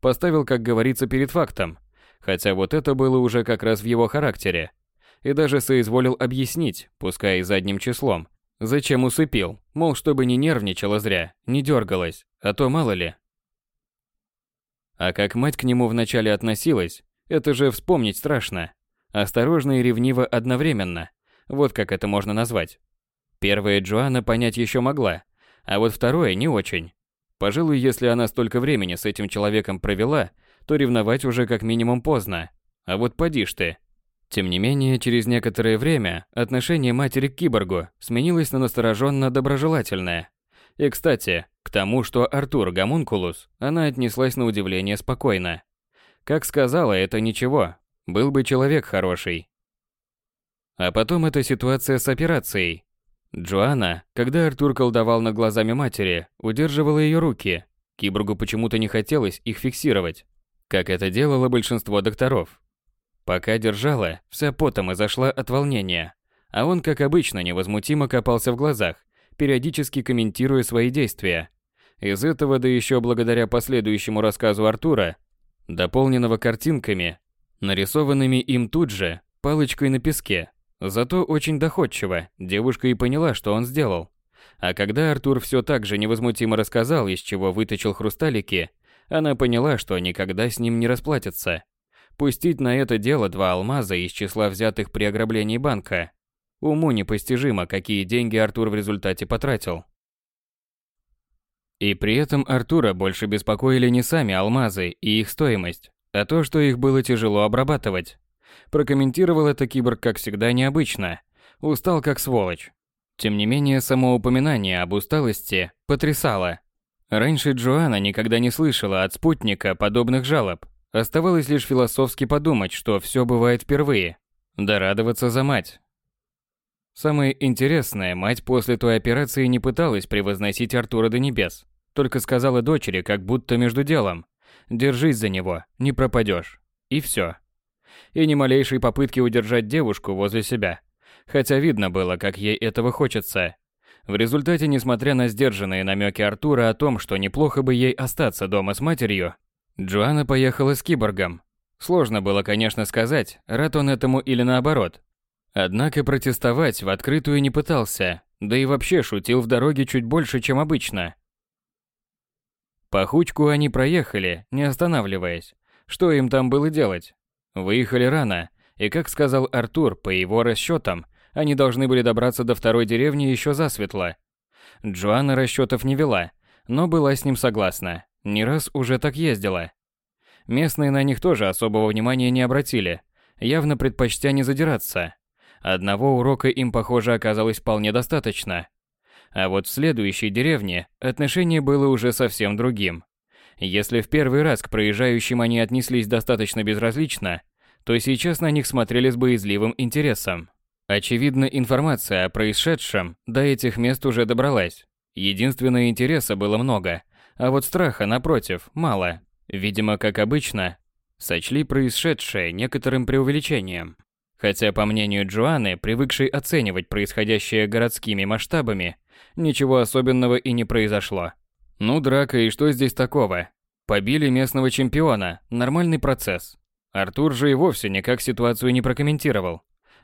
Поставил, как говорится, перед фактом. Хотя вот это было уже как раз в его характере. И даже соизволил объяснить, пускай и задним числом, зачем усыпил, мол, чтобы не нервничала зря, не дергалась, а то мало ли. А как мать к нему вначале относилась, это же вспомнить страшно. Осторожно и ревниво одновременно. Вот как это можно назвать. Первое Джоанна понять еще могла, а вот второе не очень. Пожалуй, если она столько времени с этим человеком провела, то ревновать уже как минимум поздно. А вот поди ж ты. Тем не менее, через некоторое время отношение матери к киборгу сменилось на настороженно-доброжелательное. И, кстати, к тому, что Артур Гомункулус, она отнеслась на удивление спокойно. Как сказала, это ничего, был бы человек хороший. А потом эта ситуация с операцией. Джоанна, когда Артур колдовал над глазами матери, удерживала ее руки. Киборгу почему-то не хотелось их фиксировать, как это делало большинство докторов. Пока держала, вся потом изошла от волнения, а он, как обычно, невозмутимо копался в глазах, периодически комментируя свои действия. Из этого, да еще благодаря последующему рассказу Артура, дополненного картинками, нарисованными им тут же, палочкой на песке, Зато очень доходчиво девушка и поняла, что он сделал. А когда Артур все так же невозмутимо рассказал, из чего выточил хрусталики, она поняла, что никогда с ним не расплатится. Пустить на это дело два алмаза из числа взятых при ограблении банка. Уму непостижимо, какие деньги Артур в результате потратил. И при этом Артура больше беспокоили не сами алмазы и их стоимость, а то, что их было тяжело обрабатывать. Прокомментировал это киборг, как всегда, необычно. Устал как сволочь. Тем не менее, само упоминание об усталости потрясало. Раньше Джоанна никогда не слышала от спутника подобных жалоб. Оставалось лишь философски подумать, что все бывает впервые. Да радоваться за мать. Самое интересное, мать после той операции не пыталась превозносить Артура до небес. Только сказала дочери, как будто между делом. «Держись за него, не пропадешь». И все и ни малейшей попытки удержать девушку возле себя. Хотя видно было, как ей этого хочется. В результате, несмотря на сдержанные намеки Артура о том, что неплохо бы ей остаться дома с матерью, Джоанна поехала с киборгом. Сложно было, конечно, сказать, рад он этому или наоборот. Однако протестовать в открытую не пытался, да и вообще шутил в дороге чуть больше, чем обычно. Пахучку они проехали, не останавливаясь. Что им там было делать? Выехали рано, и, как сказал Артур, по его расчетам, они должны были добраться до второй деревни еще засветло. Джоанна расчетов не вела, но была с ним согласна. Не раз уже так ездила. Местные на них тоже особого внимания не обратили, явно предпочтя не задираться. Одного урока им, похоже, оказалось вполне достаточно. А вот в следующей деревне отношение было уже совсем другим. Если в первый раз к проезжающим они отнеслись достаточно безразлично, то сейчас на них смотрели с боязливым интересом. Очевидно, информация о происшедшем до этих мест уже добралась. Единственное интереса было много, а вот страха, напротив, мало. Видимо, как обычно, сочли происшедшее некоторым преувеличением. Хотя, по мнению Джоанны, привыкшей оценивать происходящее городскими масштабами, ничего особенного и не произошло. Ну, драка, и что здесь такого? Побили местного чемпиона, нормальный процесс. Артур же и вовсе никак ситуацию не прокомментировал.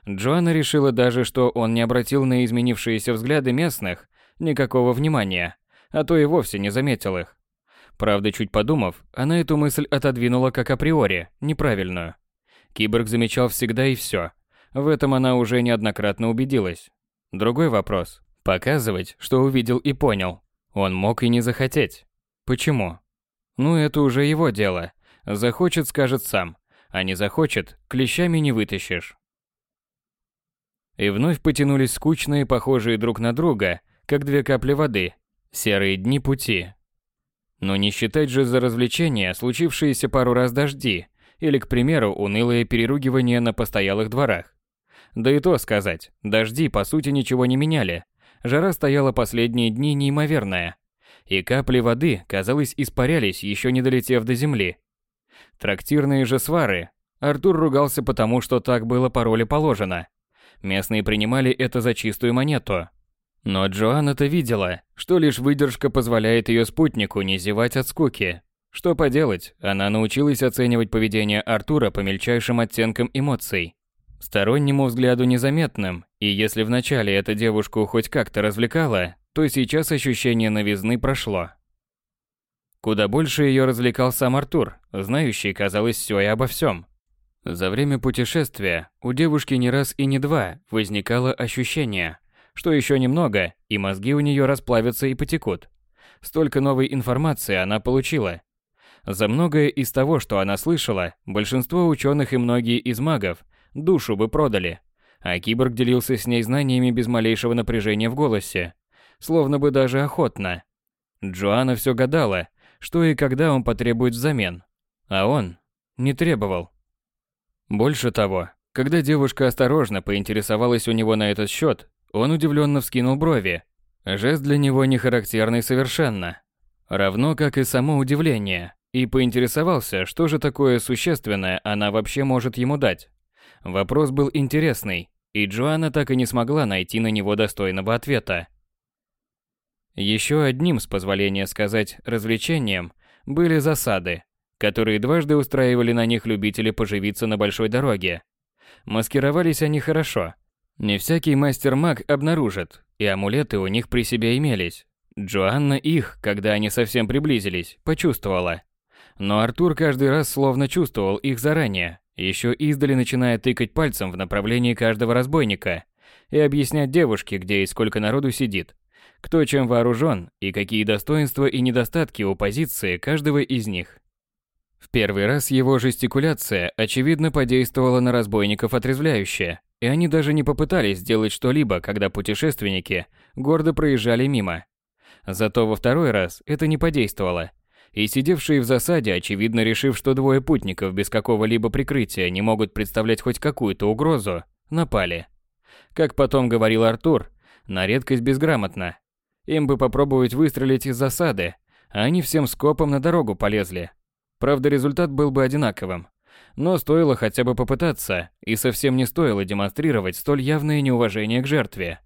Джоанна решила даже, что он не обратил на изменившиеся взгляды местных никакого внимания, а то и вовсе не заметил их. Правда, чуть подумав, она эту мысль отодвинула как априори, неправильную. Киборг замечал всегда и все. В этом она уже неоднократно убедилась. Другой вопрос. Показывать, что увидел и понял, он мог и не захотеть. Почему? Ну, это уже его дело. Захочет, скажет сам. А не захочет, клещами не вытащишь. И вновь потянулись скучные, похожие друг на друга, как две капли воды, серые дни пути. Но не считать же за развлечения случившиеся пару раз дожди, или, к примеру, унылые переругивания на постоялых дворах. Да и то сказать, дожди по сути ничего не меняли. Жара стояла последние дни неимоверная. И капли воды, казалось, испарялись, еще не долетев до земли. Трактирные же свары. Артур ругался потому, что так было по роли положено. Местные принимали это за чистую монету. Но Джоанна-то видела, что лишь выдержка позволяет ее спутнику не зевать от скуки. Что поделать, она научилась оценивать поведение Артура по мельчайшим оттенкам эмоций. Стороннему взгляду незаметным, и если вначале эта девушку хоть как-то развлекала, то сейчас ощущение новизны прошло. Куда больше ее развлекал сам Артур, знающий, казалось, все и обо всем. За время путешествия у девушки не раз и не два возникало ощущение, что еще немного, и мозги у нее расплавятся и потекут. Столько новой информации она получила. За многое из того, что она слышала, большинство ученых и многие из магов душу бы продали. А киборг делился с ней знаниями без малейшего напряжения в голосе, словно бы даже охотно. Джоанна все гадала, что и когда он потребует взамен. А он не требовал. Больше того, когда девушка осторожно поинтересовалась у него на этот счет, он удивленно вскинул брови. Жест для него не характерный совершенно. Равно как и само удивление. И поинтересовался, что же такое существенное она вообще может ему дать. Вопрос был интересный, и Джоанна так и не смогла найти на него достойного ответа. Еще одним, с позволения сказать, развлечением были засады, которые дважды устраивали на них любители поживиться на большой дороге. Маскировались они хорошо. Не всякий мастер-маг обнаружит, и амулеты у них при себе имелись. Джоанна их, когда они совсем приблизились, почувствовала. Но Артур каждый раз словно чувствовал их заранее, еще издали начиная тыкать пальцем в направлении каждого разбойника и объяснять девушке, где и сколько народу сидит, кто чем вооружен и какие достоинства и недостатки у позиции каждого из них. В первый раз его жестикуляция, очевидно, подействовала на разбойников отрезвляюще, и они даже не попытались сделать что-либо, когда путешественники гордо проезжали мимо. Зато во второй раз это не подействовало, и сидевшие в засаде, очевидно решив, что двое путников без какого-либо прикрытия не могут представлять хоть какую-то угрозу, напали. Как потом говорил Артур, на редкость безграмотно. Им бы попробовать выстрелить из засады, а они всем скопом на дорогу полезли. Правда, результат был бы одинаковым. Но стоило хотя бы попытаться, и совсем не стоило демонстрировать столь явное неуважение к жертве.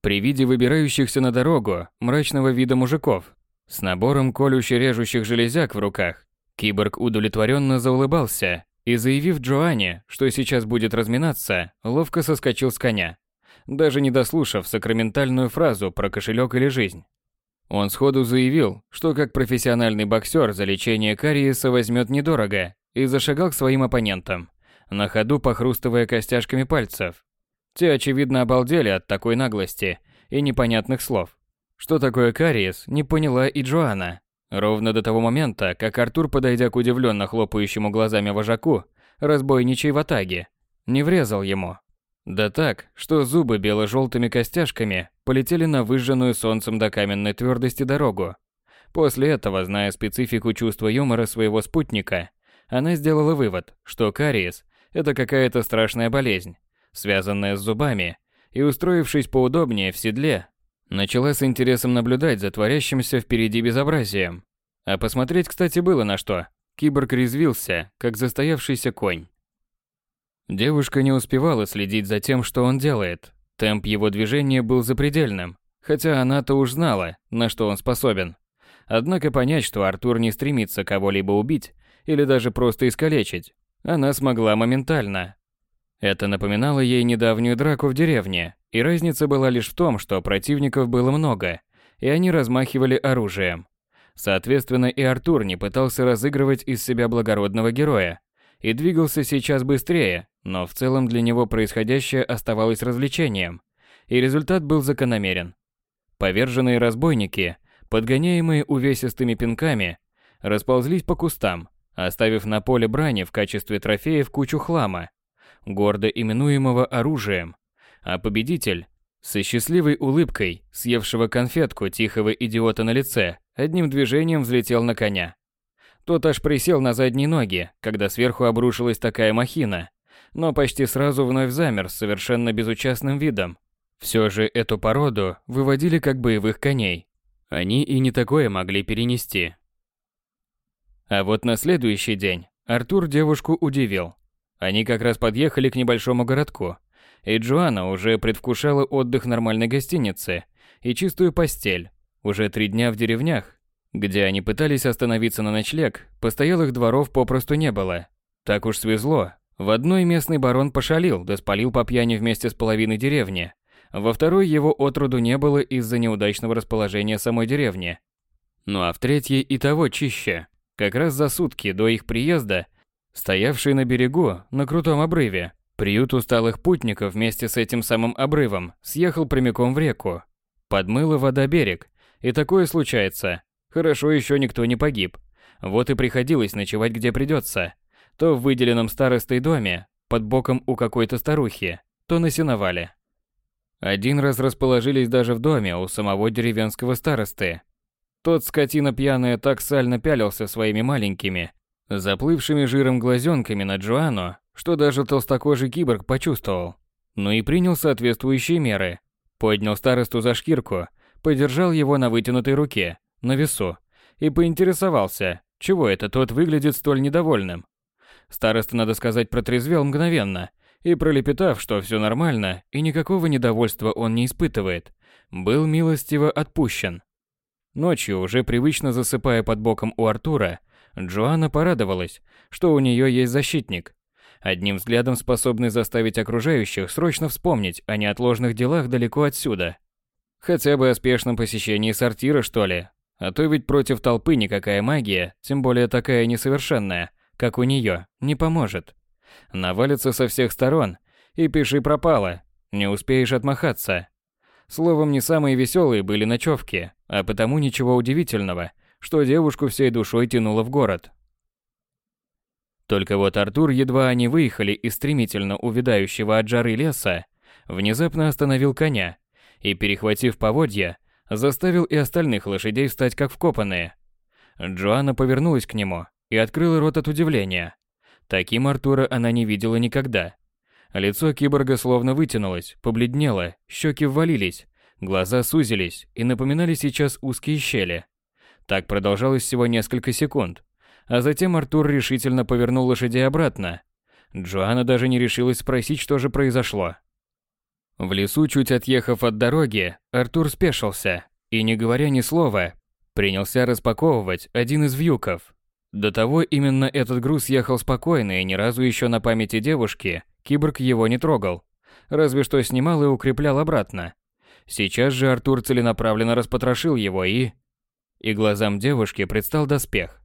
При виде выбирающихся на дорогу мрачного вида мужиков с набором колюще-режущих железяк в руках, киборг удовлетворенно заулыбался и, заявив Джоанне, что сейчас будет разминаться, ловко соскочил с коня, даже не дослушав сакраментальную фразу про кошелек или жизнь. Он сходу заявил, что как профессиональный боксер за лечение кариеса возьмет недорого, и зашагал к своим оппонентам, на ходу похрустывая костяшками пальцев. Те, очевидно, обалдели от такой наглости и непонятных слов. Что такое кариес, не поняла и Джоанна. Ровно до того момента, как Артур, подойдя к удивленно хлопающему глазами вожаку, разбойничей в атаге, не врезал ему. Да так, что зубы бело-желтыми костяшками полетели на выжженную солнцем до каменной твердости дорогу. После этого, зная специфику чувства юмора своего спутника, она сделала вывод, что кариес – это какая-то страшная болезнь, связанная с зубами, и, устроившись поудобнее в седле, Начала с интересом наблюдать за творящимся впереди безобразием. А посмотреть, кстати, было на что. Киборг резвился, как застоявшийся конь. Девушка не успевала следить за тем, что он делает. Темп его движения был запредельным, хотя она-то уж знала, на что он способен. Однако понять, что Артур не стремится кого-либо убить или даже просто искалечить, она смогла моментально. Это напоминало ей недавнюю драку в деревне, и разница была лишь в том, что противников было много, и они размахивали оружием. Соответственно, и Артур не пытался разыгрывать из себя благородного героя, и двигался сейчас быстрее, но в целом для него происходящее оставалось развлечением, и результат был закономерен. Поверженные разбойники подгоняемые увесистыми пинками, расползлись по кустам, оставив на поле брани в качестве трофеев кучу хлама, гордо именуемого оружием, а победитель, со счастливой улыбкой, съевшего конфетку тихого идиота на лице, одним движением взлетел на коня. Тот аж присел на задние ноги, когда сверху обрушилась такая махина, но почти сразу вновь замер с совершенно безучастным видом. Все же эту породу выводили как боевых коней. Они и не такое могли перенести. А вот на следующий день Артур девушку удивил. Они как раз подъехали к небольшому городку, и Джоанна уже предвкушала отдых в нормальной гостинице и чистую постель. Уже три дня в деревнях, где они пытались остановиться на ночлег, постоялых дворов попросту не было. Так уж свезло. В одной местный барон пошалил, да спалил по пьяни вместе с половиной деревни. Во второй его отроду не было из-за неудачного расположения самой деревни. Ну а в третьей и того чище. Как раз за сутки до их приезда, стоявший на берегу, на крутом обрыве, приют усталых путников вместе с этим самым обрывом съехал прямиком в реку. Подмыло вода берег, и такое случается. Хорошо еще никто не погиб. Вот и приходилось ночевать где придется. То в выделенном старостой доме, под боком у какой-то старухи, то на сеновале. Один раз расположились даже в доме у самого деревенского старосты, тот скотина пьяная так сально пялился своими маленькими, заплывшими жиром глазенками на Джоанну, что даже толстокожий киборг почувствовал. Ну и принял соответствующие меры. Поднял старосту за шкирку, подержал его на вытянутой руке, на весу, и поинтересовался, чего это тот выглядит столь недовольным. Староста, надо сказать, протрезвел мгновенно, и пролепетав, что все нормально и никакого недовольства он не испытывает, был милостиво отпущен. Ночью, уже привычно засыпая под боком у Артура, Джоанна порадовалась, что у нее есть защитник. Одним взглядом способный заставить окружающих срочно вспомнить о неотложных делах далеко отсюда. Хотя бы о спешном посещении сортира, что ли. А то ведь против толпы никакая магия, тем более такая несовершенная, как у нее, не поможет. Навалится со всех сторон, и пиши пропало, не успеешь отмахаться. Словом, не самые веселые были ночевки, а потому ничего удивительного, что девушку всей душой тянуло в город. Только вот Артур, едва они выехали из стремительно увядающего от жары леса, внезапно остановил коня и, перехватив поводья, заставил и остальных лошадей встать как вкопанные. Джоанна повернулась к нему и открыла рот от удивления. Таким Артура она не видела никогда. Лицо киборга словно вытянулось, побледнело, щеки ввалились, глаза сузились и напоминали сейчас узкие щели. Так продолжалось всего несколько секунд, а затем Артур решительно повернул лошадей обратно. Джоанна даже не решилась спросить, что же произошло. В лесу, чуть отъехав от дороги, Артур спешился и, не говоря ни слова, принялся распаковывать один из вьюков. До того именно этот груз ехал спокойно и ни разу еще на памяти девушки Киборг его не трогал, разве что снимал и укреплял обратно. Сейчас же Артур целенаправленно распотрошил его и... И глазам девушки предстал доспех.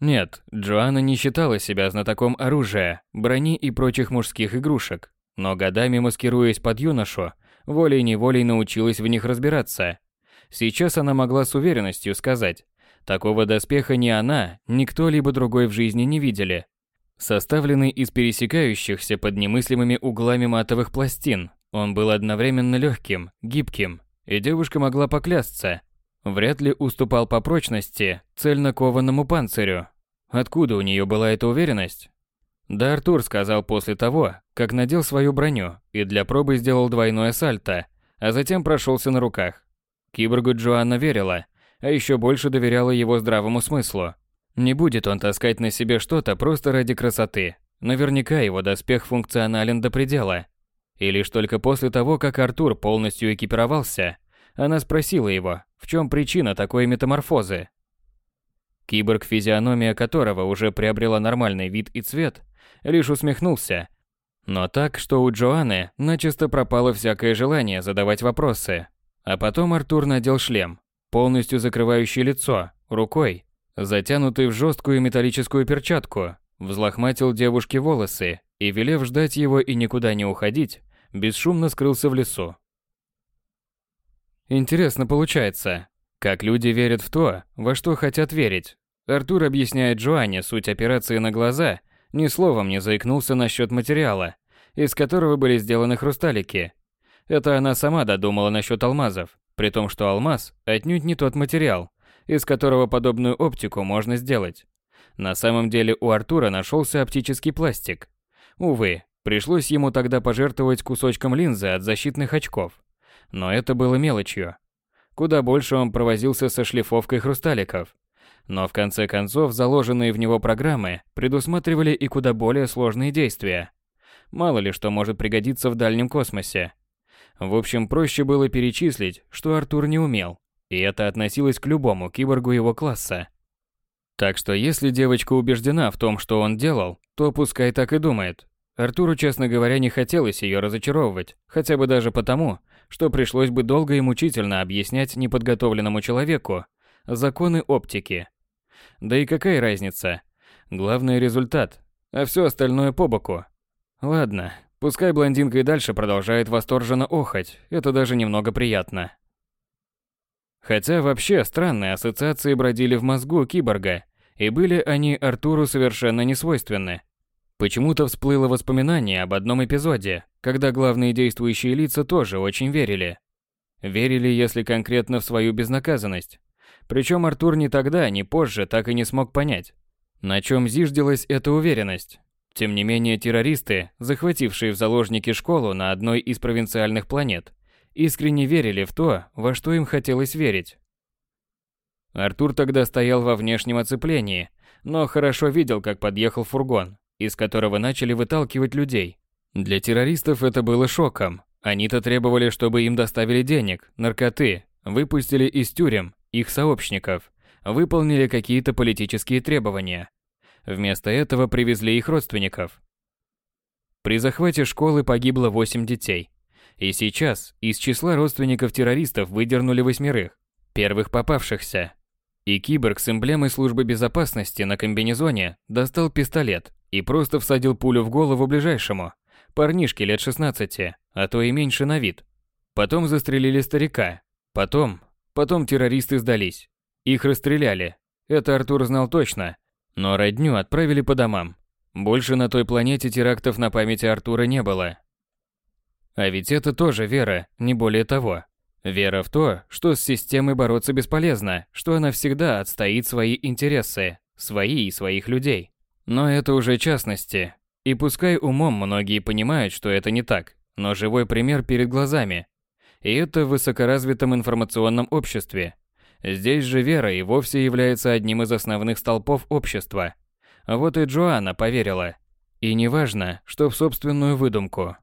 Нет, Джоанна не считала себя знатоком оружия, брони и прочих мужских игрушек, но годами маскируясь под юношу, волей-неволей научилась в них разбираться. Сейчас она могла с уверенностью сказать, такого доспеха ни она, ни кто-либо другой в жизни не видели. Составленный из пересекающихся под немыслимыми углами матовых пластин, он был одновременно легким, гибким, и девушка могла поклясться, вряд ли уступал по прочности цельно кованному панцирю. Откуда у нее была эта уверенность? Да Артур сказал после того, как надел свою броню и для пробы сделал двойное сальто, а затем прошелся на руках. Киборгу Джоанна верила, а еще больше доверяла его здравому смыслу. Не будет он таскать на себе что-то просто ради красоты. Наверняка его доспех функционален до предела. И лишь только после того, как Артур полностью экипировался, она спросила его, в чем причина такой метаморфозы. Киборг, физиономия которого уже приобрела нормальный вид и цвет, лишь усмехнулся. Но так, что у Джоанны начисто пропало всякое желание задавать вопросы. А потом Артур надел шлем, полностью закрывающий лицо, рукой, затянутый в жесткую металлическую перчатку, взлохматил девушке волосы и, велев ждать его и никуда не уходить, бесшумно скрылся в лесу. Интересно получается. Как люди верят в то, во что хотят верить. Артур объясняет Джоанне суть операции на глаза, ни словом не заикнулся насчет материала, из которого были сделаны хрусталики. Это она сама додумала насчет алмазов, при том, что алмаз отнюдь не тот материал, из которого подобную оптику можно сделать. На самом деле у Артура нашелся оптический пластик. Увы, пришлось ему тогда пожертвовать кусочком линзы от защитных очков. Но это было мелочью. Куда больше он провозился со шлифовкой хрусталиков. Но в конце концов заложенные в него программы предусматривали и куда более сложные действия. Мало ли что может пригодиться в дальнем космосе. В общем, проще было перечислить, что Артур не умел. И это относилось к любому киборгу его класса. Так что если девочка убеждена в том, что он делал, то пускай так и думает. Артуру, честно говоря, не хотелось ее разочаровывать, хотя бы даже потому, что пришлось бы долго и мучительно объяснять неподготовленному человеку законы оптики. Да и какая разница? Главный результат, а все остальное по боку. Ладно, пускай блондинка и дальше продолжает восторженно охать, это даже немного приятно. Хотя вообще странные ассоциации бродили в мозгу киборга, и были они Артуру совершенно не свойственны. Почему-то всплыло воспоминание об одном эпизоде, когда главные действующие лица тоже очень верили. Верили, если конкретно в свою безнаказанность. Причем Артур ни тогда, ни позже так и не смог понять, на чем зиждилась эта уверенность. Тем не менее, террористы, захватившие в заложники школу на одной из провинциальных планет, искренне верили в то, во что им хотелось верить. Артур тогда стоял во внешнем оцеплении, но хорошо видел, как подъехал фургон, из которого начали выталкивать людей. Для террористов это было шоком. Они-то требовали, чтобы им доставили денег, наркоты, выпустили из тюрем их сообщников, выполнили какие-то политические требования. Вместо этого привезли их родственников. При захвате школы погибло 8 детей. И сейчас из числа родственников террористов выдернули восьмерых, первых попавшихся. И киборг с эмблемой службы безопасности на комбинезоне достал пистолет и просто всадил пулю в голову ближайшему, парнишке лет 16, а то и меньше на вид. Потом застрелили старика. Потом, потом террористы сдались. Их расстреляли. Это Артур знал точно. Но родню отправили по домам. Больше на той планете терактов на памяти Артура не было. А ведь это тоже вера, не более того. Вера в то, что с системой бороться бесполезно, что она всегда отстоит свои интересы, свои и своих людей. Но это уже частности. И пускай умом многие понимают, что это не так, но живой пример перед глазами. И это в высокоразвитом информационном обществе. Здесь же вера и вовсе является одним из основных столпов общества. Вот и Джоанна поверила. И неважно, что в собственную выдумку.